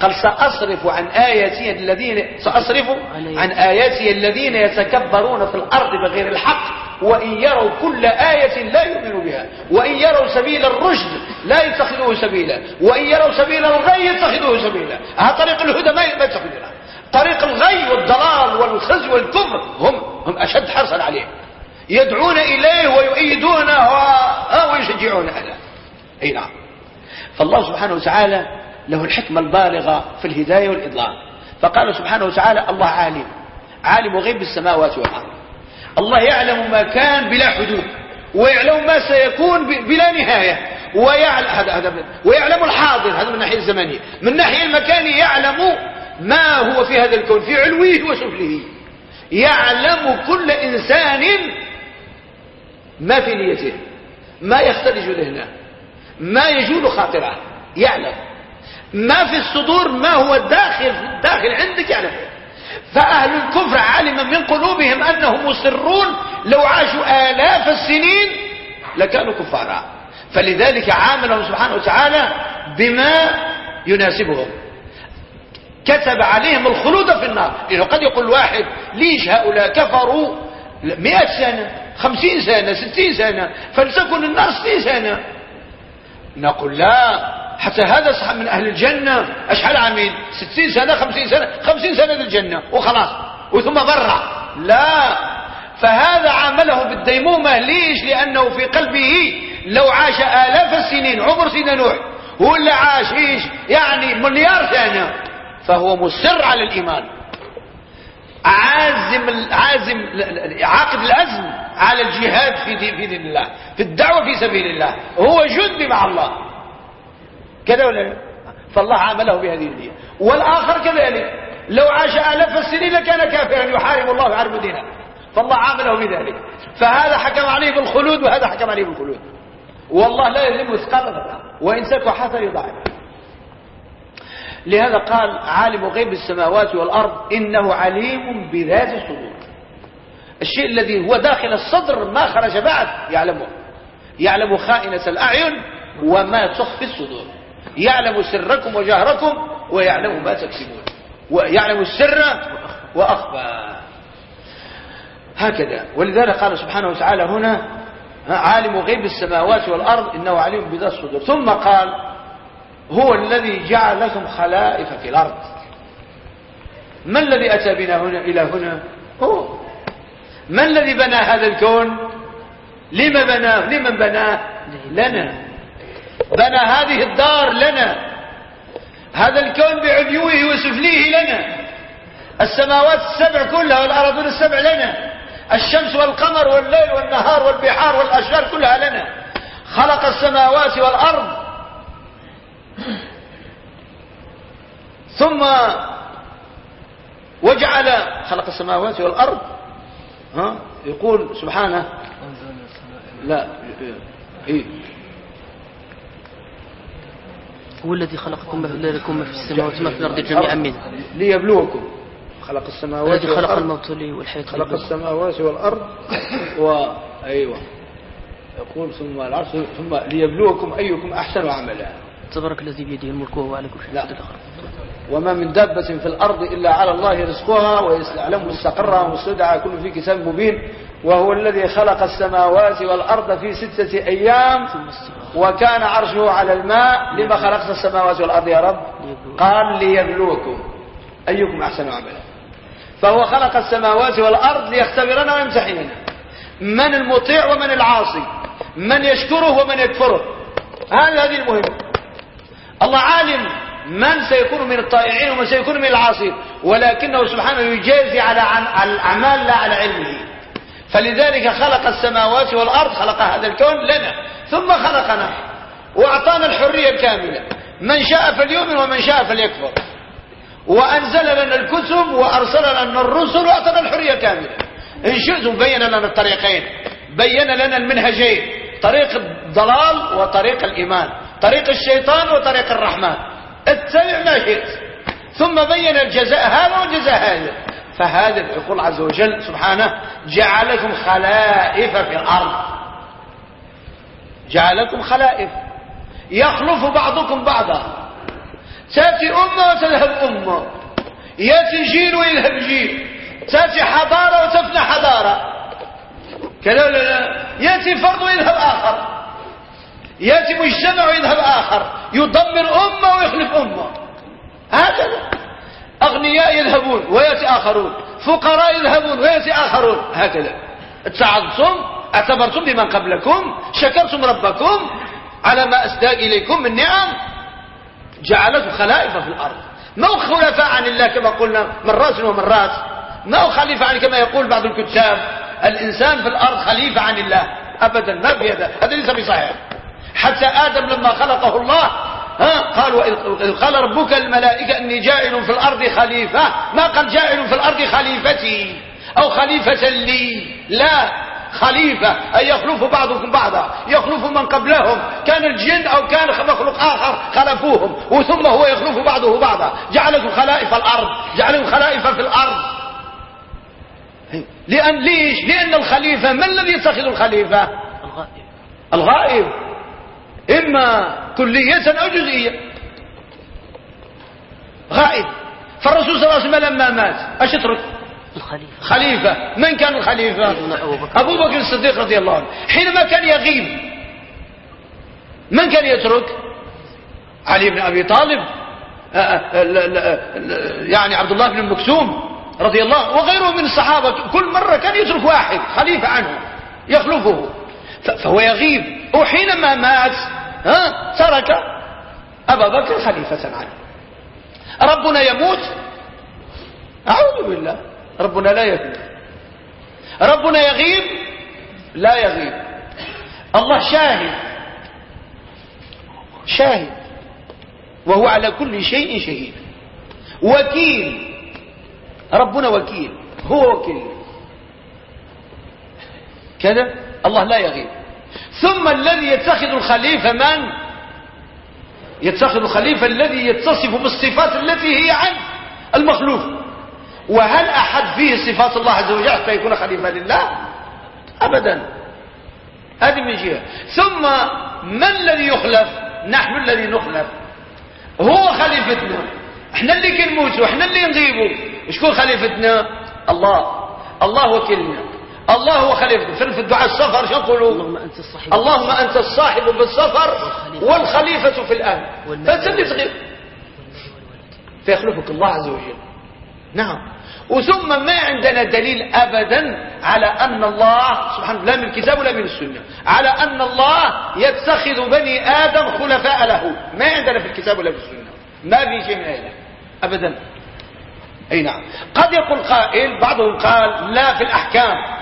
قال سأصرف عن آياتي الذين سأصرف عن آياتي الذين يتكبرون في الأرض بغير الحق وإن يروا كل آية لا يؤمنوا بها وإن يروا سبيل الرشد لا يتخذوه سبيلا وإن يروا سبيل الغي يتخذوه سبيلا. ها طريق الهدى ما يتخذونه طريق الغي والضلال والخزي والكفر هم هم أشد حرصا عليه. يدعون إليه ويؤيدونه و- ويشجعون له أي نعم. فالله سبحانه وتعالى له الحكمة البالغة في الهداية والإضلال. فقال سبحانه وتعالى الله عالم. عالم غيب السماوات والأرض. الله يعلم ما كان بلا حدود. ويعلم ما سيكون بلا نهاية. ويعلم هذا ويعلم الحاضر. هذا من الناحية الزمنية. من الناحية المكانية يعلم ما هو في هذا الكون في علوه وسفله. يعلم كل إنسان ما في نيته. ما يختلج ذهنه. ما يجول خاطره. يعلم. ما في الصدور ما هو داخل داخل عندك يعلم فأهل الكفر علم من قلوبهم أنهم مصرون لو عاشوا آلاف السنين لكانوا كفارا. فلذلك عاملهم سبحانه وتعالى بما يناسبهم. كتب عليهم الخلود في النار. لأنه قد يقول واحد ليش هؤلاء كفروا؟ مئة سنة خمسين سنة ستين سنة فلتكن النار ستين سنة. نقول لا حتى هذا صح من أهل الجنة. أشحال عامين ستين سنة خمسين سنة خمسين سنة للجنة وخلاص. وثم برع. لا. فهذا عامله بالديمومة. ليش؟ لأنه في قلبه لو عاش آلاف السنين عمر سيدنا نوح اللي عاش إيش؟ يعني مليار سنة. فهو مصر على الإيمان. عازم عازم عاقد العزم على الجهاد في دين, في دين الله في الدعوة في سبيل الله. هو جندي مع الله. كذا ولا لا؟ فالله عامله بهذه النية. والآخر كذلك. لو عاش آلاف السنين لكان كافرا يحارب الله ويحارب دينه. فالله عامله بذلك. فهذا حكم عليه بالخلود وهذا حكم عليه بالخلود. والله لا يذم مثقال ذرة وإن سك حتى يضاعف. لهذا قال عالم غيب السماوات والأرض إنه عليم بذات الصدور. الشيء الذي هو داخل الصدر ما خرج بعد يعلمه. يعلم خائنة الأعين وما تخفي الصدور. يعلم سركم وجهركم ويعلم ما تكسبون. ويعلم السر وأخفى. هكذا. ولذلك قال سبحانه وتعالى هنا عالم غيب السماوات والأرض إنه عليم بذات الصدور. ثم قال هو الذي جعل لكم خلائف في الأرض. ما الذي أتى بنا هنا إلى هنا؟ هو. ما الذي بنى هذا الكون؟ لما بناه؟ لمن بناه؟ لنا. بنى هذه الدار لنا. هذا الكون بعليوه وسفليه لنا. السماوات السبع كلها والأرضون السبع لنا. الشمس والقمر والليل والنهار والبحار والأشجار كلها لنا. خلق السماوات والأرض. ثم وجعل خلق السماوات والأرض. ها؟ يقول سبحانه. لا إيه. هو الذي خلقكم لكم ما في السماوات وما في الأرض جميعا منه. ليبلوكم. خلق السماوات الذي خلق الموت لي والحياة خلق ليبلوكم. السماوات والأرض. و أيوة. يقول ثم العرش ثم ليبلوكم أيكم أحسن عملا. تبارك الذي بيده الملك وهو على كل شيء. قدير. وما من دابة في الأرض إلا على الله رزقها ويعلم مستقرها ومستودعها كل في كتاب مبين وهو الذي خلق السماوات والأرض في ستة أيام وكان عرشه على الماء لما خلقت السماوات والأرض يا رب؟ قال ليبلوكم. أيكم أحسن عملا. فهو خلق السماوات والأرض ليختبرنا ويمتحننا. من المطيع ومن العاصي من يشكره ومن يكفره. هذه المهمة. الله عالم. من سيكون من الطائعين ومن سيكون من العاصين؟ ولكنه سبحانه يجازي على الأعمال لا على علمه. فلذلك خلق السماوات والأرض خلق هذا الكون لنا. ثم خلقنا. وأعطانا الحرية الكاملة. من شاء فليؤمن ومن شاء فليكفر. وأنزل لنا الكتب وأرسل لنا الرسل وأعطانا الحرية الكاملة. إن شئتم بين لنا الطريقين. بين لنا المنهجين. طريق الضلال وطريق الإيمان. طريق الشيطان وطريق الرحمن. اتبع ما شئت. ثم بين الجزاء هذا والجزاء هذا. فهذا يقول عز وجل سبحانه جعلكم خلائف في الأرض. جعلكم خلائف. يخلف بعضكم بعضا. تأتي أمة وتذهب أمة. يأتي جيل ويذهب جيل. تأتي حضارة وتفنى حضارة. كذا ولا لا؟ يأتي فرد ويذهب آخر. يأتي مجتمع ويذهب آخر يدمر أمة ويخلف أمة. هكذا. أغنياء يذهبون ويأتي آخرون. فقراء يذهبون ويأتي آخرون. هكذا. اتعظتم اعتبرتم بمن قبلكم شكرتم ربكم على ما أسدى إليكم من نعم. جعلته خلائف في الأرض. ما هو خلفاء عن الله كما قلنا مرات ومرات؟ ما هو خليفة عن كما يقول بعض الكتاب؟ الإنسان في الأرض خليفة عن الله. أبدا ما في هذا هذا ليس بصحيح. حتى آدم لما خلقه الله ها قال قال ربك الملائكة أني جاعل في الأرض خليفة. ما قال جاعل في الأرض خليفتي أو خليفة لي. لا خليفة أي يخلف بعضكم بعضا. يخلف من قبلهم. كان الجن أو كان مخلوق آخر خلفوهم وثم هو يخلف بعضه بعضا. جعلكم خلائف الأرض جعلكم خلائف في الأرض. لأن ليش؟ لأن الخليفة ما الذي يتخذ الخليفة؟ الغائب. الغائب. إما كلية أو جزئية. غائب. فالرسول صلى الله عليه وسلم لما مات أش اترك الخليفة. خليفة. من كان الخليفة؟ أبو بكر. أبو بكر الصديق رضي الله عنه. حينما كان يغيب من كان يترك؟ علي بن أبي طالب آه، آه، يعني عبد الله بن مكتوم رضي الله وغيره من الصحابة. كل مرة كان يترك واحد خليفة عنه يخلفه. فهو يغيب. وحينما مات ها ترك أبا بكر خليفة عنه ربنا يموت؟ أعوذ بالله. ربنا لا يغيب. ربنا يغيب؟ لا يغيب. الله شاهد. شاهد. وهو على كل شيء شهيد. وكيل. ربنا وكيل. هو وكيل. كذا. الله لا يغيب. ثم الذي يتخذ الخليفة من؟ يتخذ الخليفة الذي يتصف بالصفات التي هي عن المخلوق. وهل أحد فيه صفات الله عز وجل حتى يكون خليفة لله؟ أبدا. هذه من جهة. ثم من الذي يخلف؟ نحن الذي نخلف. هو خليفتنا. إحنا اللي كنموت وإحنا اللي نغيبوا. شكون خليفتنا؟ الله. الله وكيلنا الله هو خليفتنا في الدعاء السفر؟ شو نقولوا اللهم أنت الصحيح. اللهم أنت الصاحب بالسفر والخليفة في الأهل فأنت اللي فيخلفك الله عز وجل. نعم. وثم ما عندنا دليل أبدا على أن الله سبحانه لا من الكتاب ولا من السنة على أن الله يتخذ بني آدم خلفاء له. ما عندنا في الكتاب ولا في السنة. ما في شيء من هذا. أبدا. أي نعم. قد يقول قائل بعضهم قال لا في الأحكام.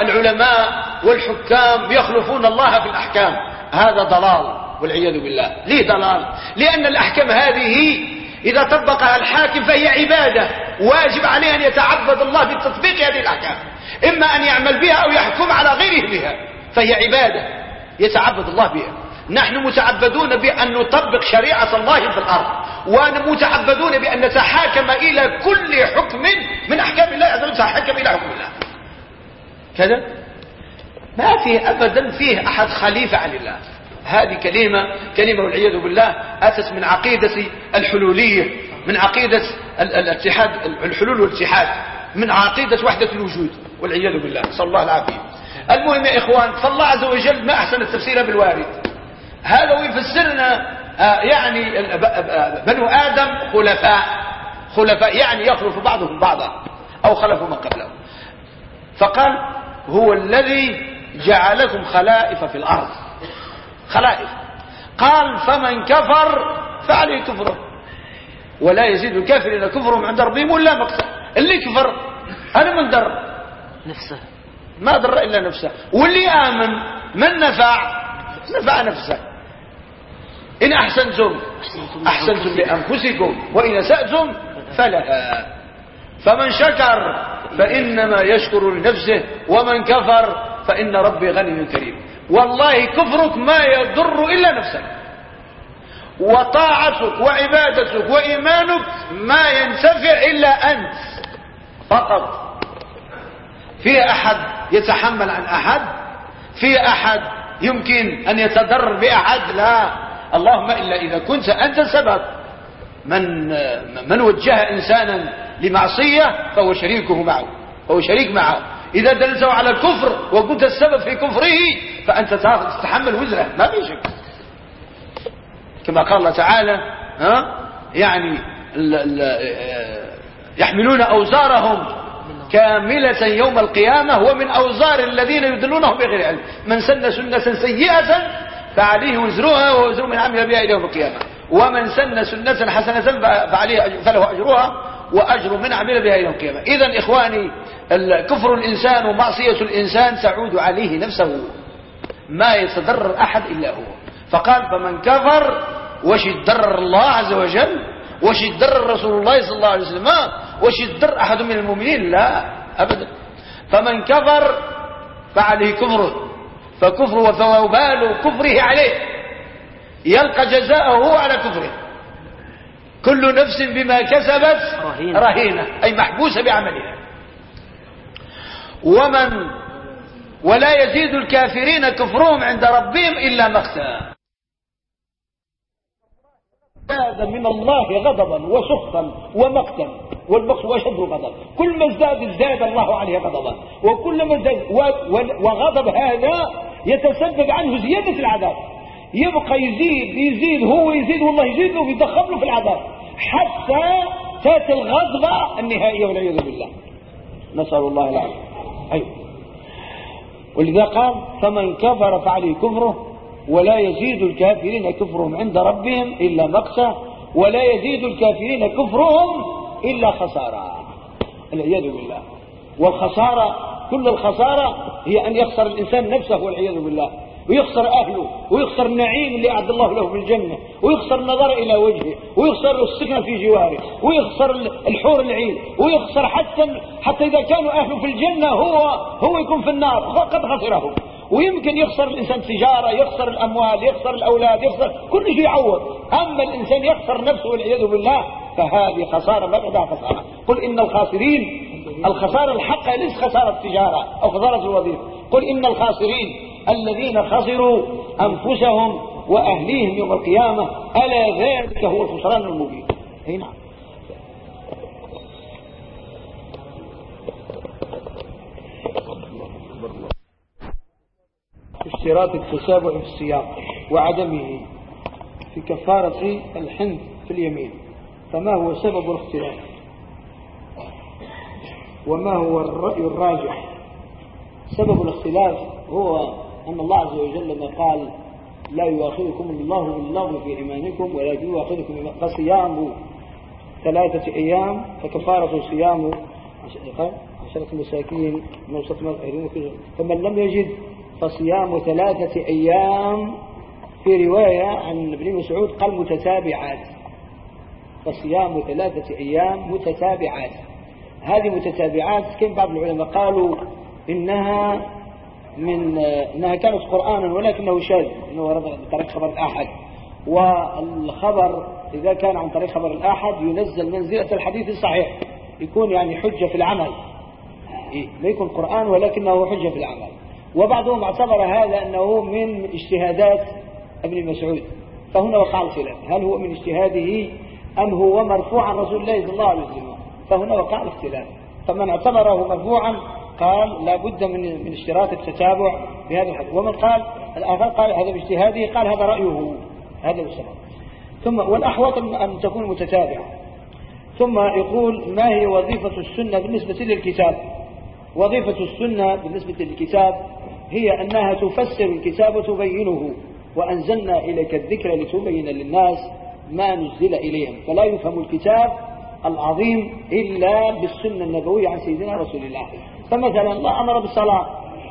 فالعلماء والحكام يخلفون الله في الأحكام. هذا ضلال والعياذ بالله. ليه ضلال؟ لأن الأحكام هذه إذا طبقها الحاكم فهي عبادة. واجب عليه أن يتعبد الله بتطبيق هذه الأحكام. إما أن يعمل بها أو يحكم على غيره بها. فهي عبادة. يتعبد الله بها. نحن متعبدون بأن نطبق شريعة الله في الأرض. ومتعبدون بأن نتحاكم إلى كل حكم من أحكام الله. وجل نتحاكم إلى حكم الله. كذا ما فيه أبدا فيه أحد خليفة عن الله. هذه كلمة كلمة والعياذ بالله أتت من عقيدة الحلولية من عقيدة ال- الاتحاد الحلول والاتحاد من عقيدة وحدة الوجود والعياذ بالله. صلى الله العافية. المهم يا إخوان فالله عز وجل ما أحسن التفسير بالوارد. هذا ويفسرنا آه، يعني بنو آدم خلفاء خلفاء يعني يخلف بعضهم بعضا أو خلفوا من قبلهم. فقال هو الذي جعلكم خلائف في الأرض. خلائف. قال فمن كفر فعليه كفره ولا يزيد الكافر إلا كفرهم عند ربهم ولا مقتا اللي كفر أنا من در. نفسه. ما ضر إلا نفسه. واللي آمن من نفع؟ نفع نفسه. إن أحسنتم أحسنتم لأنفسكم وإن أسأتم فلها. فمن شكر فإنما يشكر لنفسه ومن كفر فإن ربي غني كريم. والله كفرك ما يضر إلا نفسك. وطاعتك وعبادتك وإيمانك ما ينتفع إلا أنت فقط. في أحد يتحمل عن أحد في أحد يمكن أن يتضرر بأحد؟ لا. اللهم إلا إذا كنت أنت السبب. من, من وجه إنسانا لمعصية فهو شريكه معه فهو شريك معه. إذا دلته على الكفر وكنت السبب في كفره فأنت تتحمل وزرة ما في شك. كما قال الله تعالى ها يعني ال ال يحملون أوزارهم كاملة يوم القيامة ومن أوزار الذين يدلونهم بغير علم. من سن سنة سيئة فعليه وزرها ووزر من عمل بها يوم القيامة. ومن سن سنة حسنة فعليه فله أجرها. وأجر من عمل بها يوم القيامة. إذا إخواني كفر الإنسان ومعصية الإنسان تعود عليه نفسه. ما يتضرر أحد إلا هو. فقال فمن كفر وش يتضرر الله عز وجل وش يتضرر رسول الله صلى الله عليه وسلم وش يتضرر أحد من المؤمنين لا أبدا. فمن كفر فعليه كفره فكفره فوبال كفره عليه. يلقى جزاءه على كفره. كل نفس بما كسبت رهينة. رهينة. أي محبوسة بعملها. ومن ولا يزيد الكافرين كفرهم عند ربهم إلا مقتا زاد من الله غضبا وسخطا ومقتا والمقت أشد غضب كل ما ازداد ازداد الله عليه غضبا. وكل ما ازداد وغضب هذا يتسبب عنه زيادة العذاب. يبقى يزيد يزيد هو يزيد والله يزيد له ويدخل له في العذاب. حتى تأتي الغضبة النهائية والعياذ بالله. نسأل الله العافية. أيوه ولذا قال فمن كفر فعليه كفره ولا يزيد الكافرين كفرهم عند ربهم إلا مقتا ولا يزيد الكافرين كفرهم إلا خسارة. العياذ بالله. والخسارة كل الخسارة هي أن يخسر الإنسان نفسه والعياذ بالله. ويخسر أهله ويخسر النعيم اللي أعد الله له في الجنة ويخسر النظر إلى وجهه ويخسر السكن في جواره ويخسر الحور العين ويخسر حتى حتى إذا كانوا أهله في الجنة هو هو يكون في النار قد خسره. ويمكن يخسر الإنسان تجارة يخسر الأموال يخسر الأولاد يخسر كل شيء يعوض. أما الإنسان يخسر نفسه والعياذ بالله فهذه خسارة ما بعدها خسارة. قل إن الخاسرين الخسارة الحقة ليس خسارة التجارة أو خسارة الوظيفة. قل إن الخاسرين الذين خسروا أنفسهم وأهليهم يوم القيامة. ألا ذلك هو الخسران المبين. أي نعم. اشتراط التسابع في الصيام وعدمه في كفارة الحنث في اليمين. فما هو سبب الاختلاف وما هو الرأي الراجح؟ سبب الاختلاف هو أن الله عز وجل لما قال لا يؤاخذكم الله باللغو في إيمانكم ولكن يؤاخذكم فصيام ثلاثة أيام فكفارة صيام عشرة مساكين فمن لم يجد فصيام ثلاثة أيام. في رواية عن ابن مسعود قال متتابعات. فصيام ثلاثة أيام متتابعات. هذه متتابعات كم بعض العلماء قالوا إنها من إنها كانت قرآنا ولكنه شاذ إنه ورد عن طريق خبر الآحد. والخبر إذا كان عن طريق خبر الآحد ينزل منزلة الحديث الصحيح. يكون يعني حجة في العمل. لا يكون قرآن ولكنه حجة في العمل. وبعضهم اعتبر هذا أنه من اجتهادات ابن مسعود. فهنا وقع الخلاف. هل هو من اجتهاده أم هو مرفوع عن رسول الله صلى الله عليه وسلم؟ فهنا وقع الاختلاف. فمن اعتبره مرفوعا قال لا بد من من اشتراط التتابع بهذا الحديث ومن قال الآخر قال هذا باجتهاده قال هذا رأيه هذا السبب. ثم والأحوط أن تكون متتابعة. ثم يقول ما هي وظيفة السنة بالنسبة للكتاب؟ وظيفة السنة بالنسبة للكتاب هي أنها تفسر الكتاب وتبينه. وأنزلنا إليك الذكر لتبين للناس ما نزل إليهم. فلا يفهم الكتاب العظيم إلا بالسنة النبوية عن سيدنا رسول الله. فمثلا الله أمر بالصلاة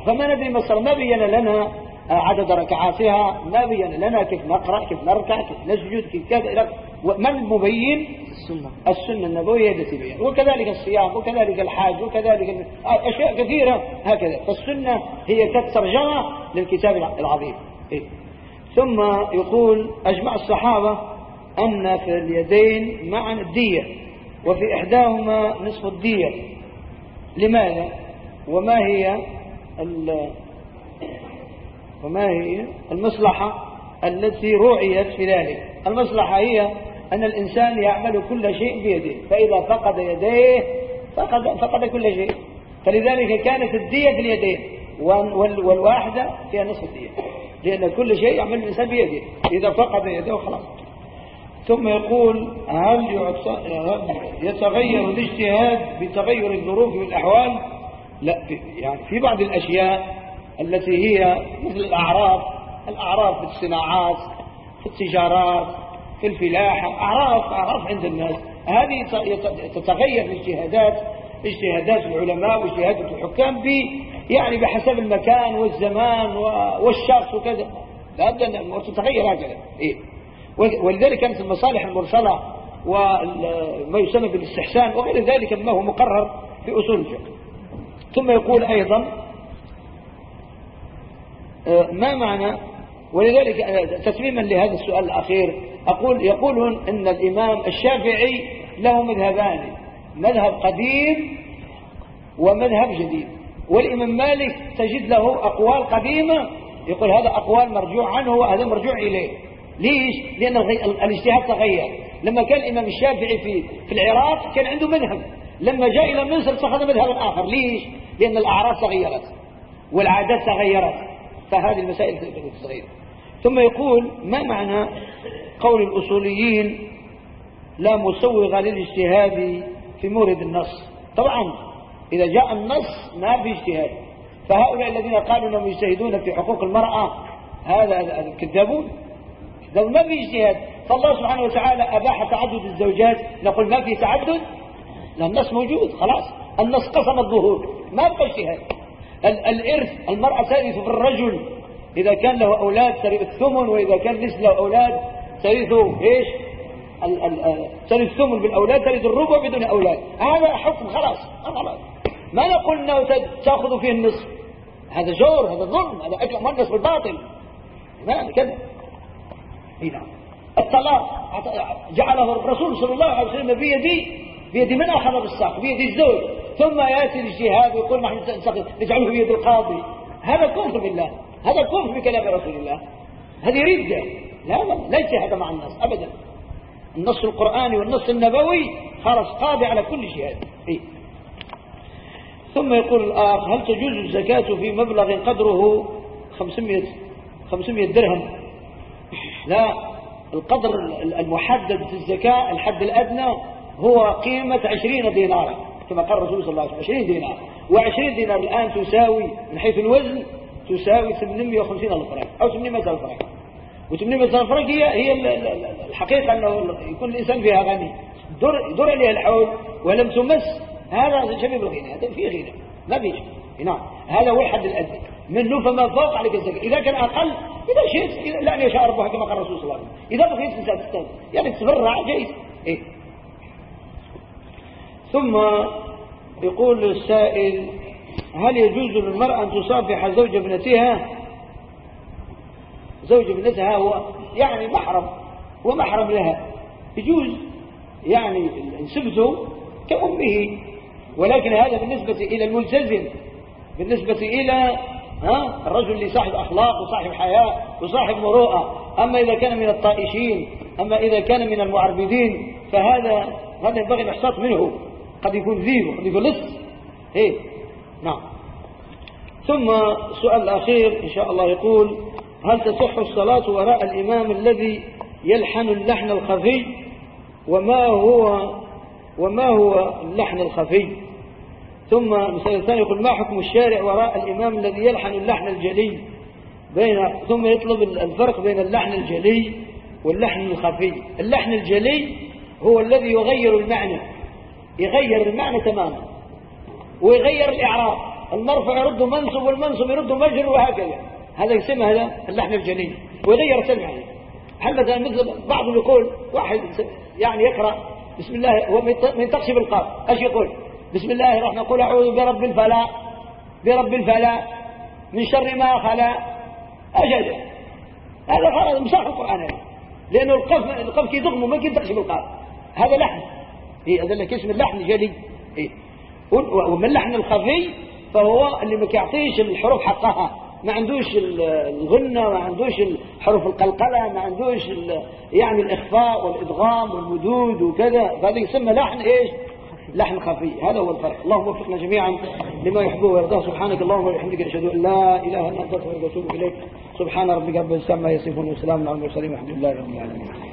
فما ندري ما الصلاة ما بين لنا عدد ركعاتها ما بين لنا كيف نقرأ كيف نركع كيف نسجد كيف كذا ما المبين؟ السنة. السنة النبوية التي بين وكذلك الصيام وكذلك الحاج وكذلك أشياء كثيرة هكذا. فالسنة هي كالترجمة للكتاب العظيم. إيه؟ ثم يقول أجمع الصحابة أن في اليدين معا الدية وفي إحداهما نصف الدية. لماذا؟ وما هي وما هي المصلحة التي رعيت في ذلك؟ المصلحة هي أن الإنسان يعمل كل شيء بيده فإذا فقد يديه فقد, فقد كل شيء. فلذلك كانت الدية في اليدين والواحدة فيها نصف الدية. لأن كل شيء يعمل الإنسان بيده إذا فقد يده خلاص. ثم يقول هل يتغير الاجتهاد بتغير الظروف والأحوال؟ لا يعني في بعض الأشياء التي هي مثل الأعراف الأعراف في الصناعات في التجارات في الفلاحة أعراف أعراف عند الناس. هذه تتغير الاجتهادات اجتهادات العلماء واجتهادات الحكام ب يعني بحسب المكان والزمان والشخص وكذا. لابد أن تتغير هكذا. إيه؟ ولذلك كانت المصالح المرسلة وما يسمى بالاستحسان وغير ذلك مما هو مقرر في أصول الفقه. ثم يقول أيضا آه، ما معنى؟ ولذلك تسليما لهذا السؤال الأخير أقول يقولون أن الإمام الشافعي له مذهبان مذهب قديم ومذهب جديد والإمام مالك تجد له أقوال قديمة يقول هذا أقوال مرجوع عنه وهذا مرجوع إليه. ليش؟ لأن الاجتهاد تغير. لما كان الإمام الشافعي في, في العراق كان عنده مذهب. لما جاء إلى مصر اتخذ مذهبا آخر. ليش؟ لأن الأعراف تغيرت والعادات تغيرت. فهذه المسائل تتغير ثم يقول ما معنى قول الأصوليين لا مسوغ للاجتهاد في مورد النص؟ طبعا إذا جاء النص ما في اجتهاد. فهؤلاء الذين قالوا أنهم يجتهدون في حقوق المرأة هذا كذابون كذابون ما في اجتهاد. فالله سبحانه وتعالى أباح تعدد الزوجات. نقول ما في تعدد؟ لا النص موجود خلاص. النص قسم الظهور. ما في اجتهاد الإرث المرأة ترث في الرجل. إذا كان له أولاد ترث الثمن وإذا كان ليس له أولاد ترثه إيش؟ ترث الثمن بالأولاد ترث الربع بدون أولاد. هذا حكم خلاص. خلاص. ما نقول أنه تأخذ فيه النصف. هذا جور هذا ظلم هذا أكل مؤنس بالباطل. ما كذا نعم الطلاق جعله الرسول صلى الله عليه وسلم بيدي بيد من أخذ بالساق؟ بيد الزوج. ثم يأتي الاجتهاد ويقول نحن نجعله بيد القاضي. هذا كفر بالله. هذا كفر بكلام رسول الله. هذه ردة. لا لا لا اجتهاد مع النص أبدا. النص القرآني والنص النبوي خلاص قاضي على كل شيء. إيه؟ ثم يقول الآخ هل تجوز الزكاة في مبلغ قدره 500 500 درهم؟ لا. القدر المحدد في الزكاة الحد الأدنى هو قيمة 20 دينارا كما قال الرسول صلى الله عليه وسلم 20 دينار. و20 دينار الآن تساوي من حيث الوزن تساوي 850 ألف فرنك أو 800 ألف فرنك. و800 ألف فرنك هي هي الحقيقة أنه يكون الإنسان فيها غني. در, در عليها الحول ولم تمس. هذا شبيب الغنى هذا فيه غنى. ما فيه نعم. هذا هو الحد الأدنى. منه فما فوق عليك الزكاة. إذا كان أقل إذا شئت لا يشاء ربها كما قال الرسول صلى الله عليه وسلم. إذا بقيت تستوي يعني تتبرع جيد. إيه ثم يقول السائل هل يجوز للمرأة أن تصافح زوج ابنتها؟ زوج ابنتها هو يعني محرم ومحرم لها. يجوز يعني نسبته كأمه ولكن هذا بالنسبة إلى الملتزم بالنسبة إلى ها الرجل اللي صاحب أخلاق وصاحب حياة وصاحب مروءة. أما إذا كان من الطائشين أما إذا كان من المعربدين فهذا هذا ينبغي الإحساس منه. قد يكون ذيب وقد يكون لص إيه؟ نعم. ثم السؤال الأخير إن شاء الله يقول هل تصح الصلاة وراء الإمام الذي يلحن اللحن الخفي؟ وما هو وما هو اللحن الخفي؟ ثم المسألة الثانية يقول ما حكم الشارع وراء الإمام الذي يلحن اللحن الجلي؟ بين ثم يطلب الفرق بين اللحن الجلي واللحن الخفي. اللحن الجلي هو الذي يغير المعنى. يغير المعنى تماما. ويغير الإعراب. المرفوع يرد منصب والمنصب يرد مجر وهكذا. هذا يسمى هذا اللحن الجلي وده يرتد عليه هل مثلا مثل بعضهم يقول واحد يعني يقرأ بسم الله هو ما ينطقش بالقاف إيش يقول؟ بسم الله الرحمن نقول أعوذ برب الفلاح برب الفلاح من شر ما خلا أجل هذا؟ خلاص مصح القرآن. لأنه القف القف كي ضغمه ما ينطقش بالقاف هذا لحن. إيه هذا لك اسم اللحن جلي إيه. ومن اللحن الخفي فهو اللي ما يعطيش الحروف حقها. ما عندوش الغنة ما عندوش حروف القلقلة ما عندوش يعني الإخفاء والإدغام والمدود وكذا. فهذا يسمى لحن إيش؟ لحن خفي. هذا هو الفرق. اللهم وفقنا جميعا لما يحبه ويرضاه. سبحانك اللهم وبحمدك أشهد أن لا إله إلا أنت أستغفرك وأتوب إليك. سبحان ربك رب العزة عما يصفون وسلام على المرسلين والحمد لله رب العالمين.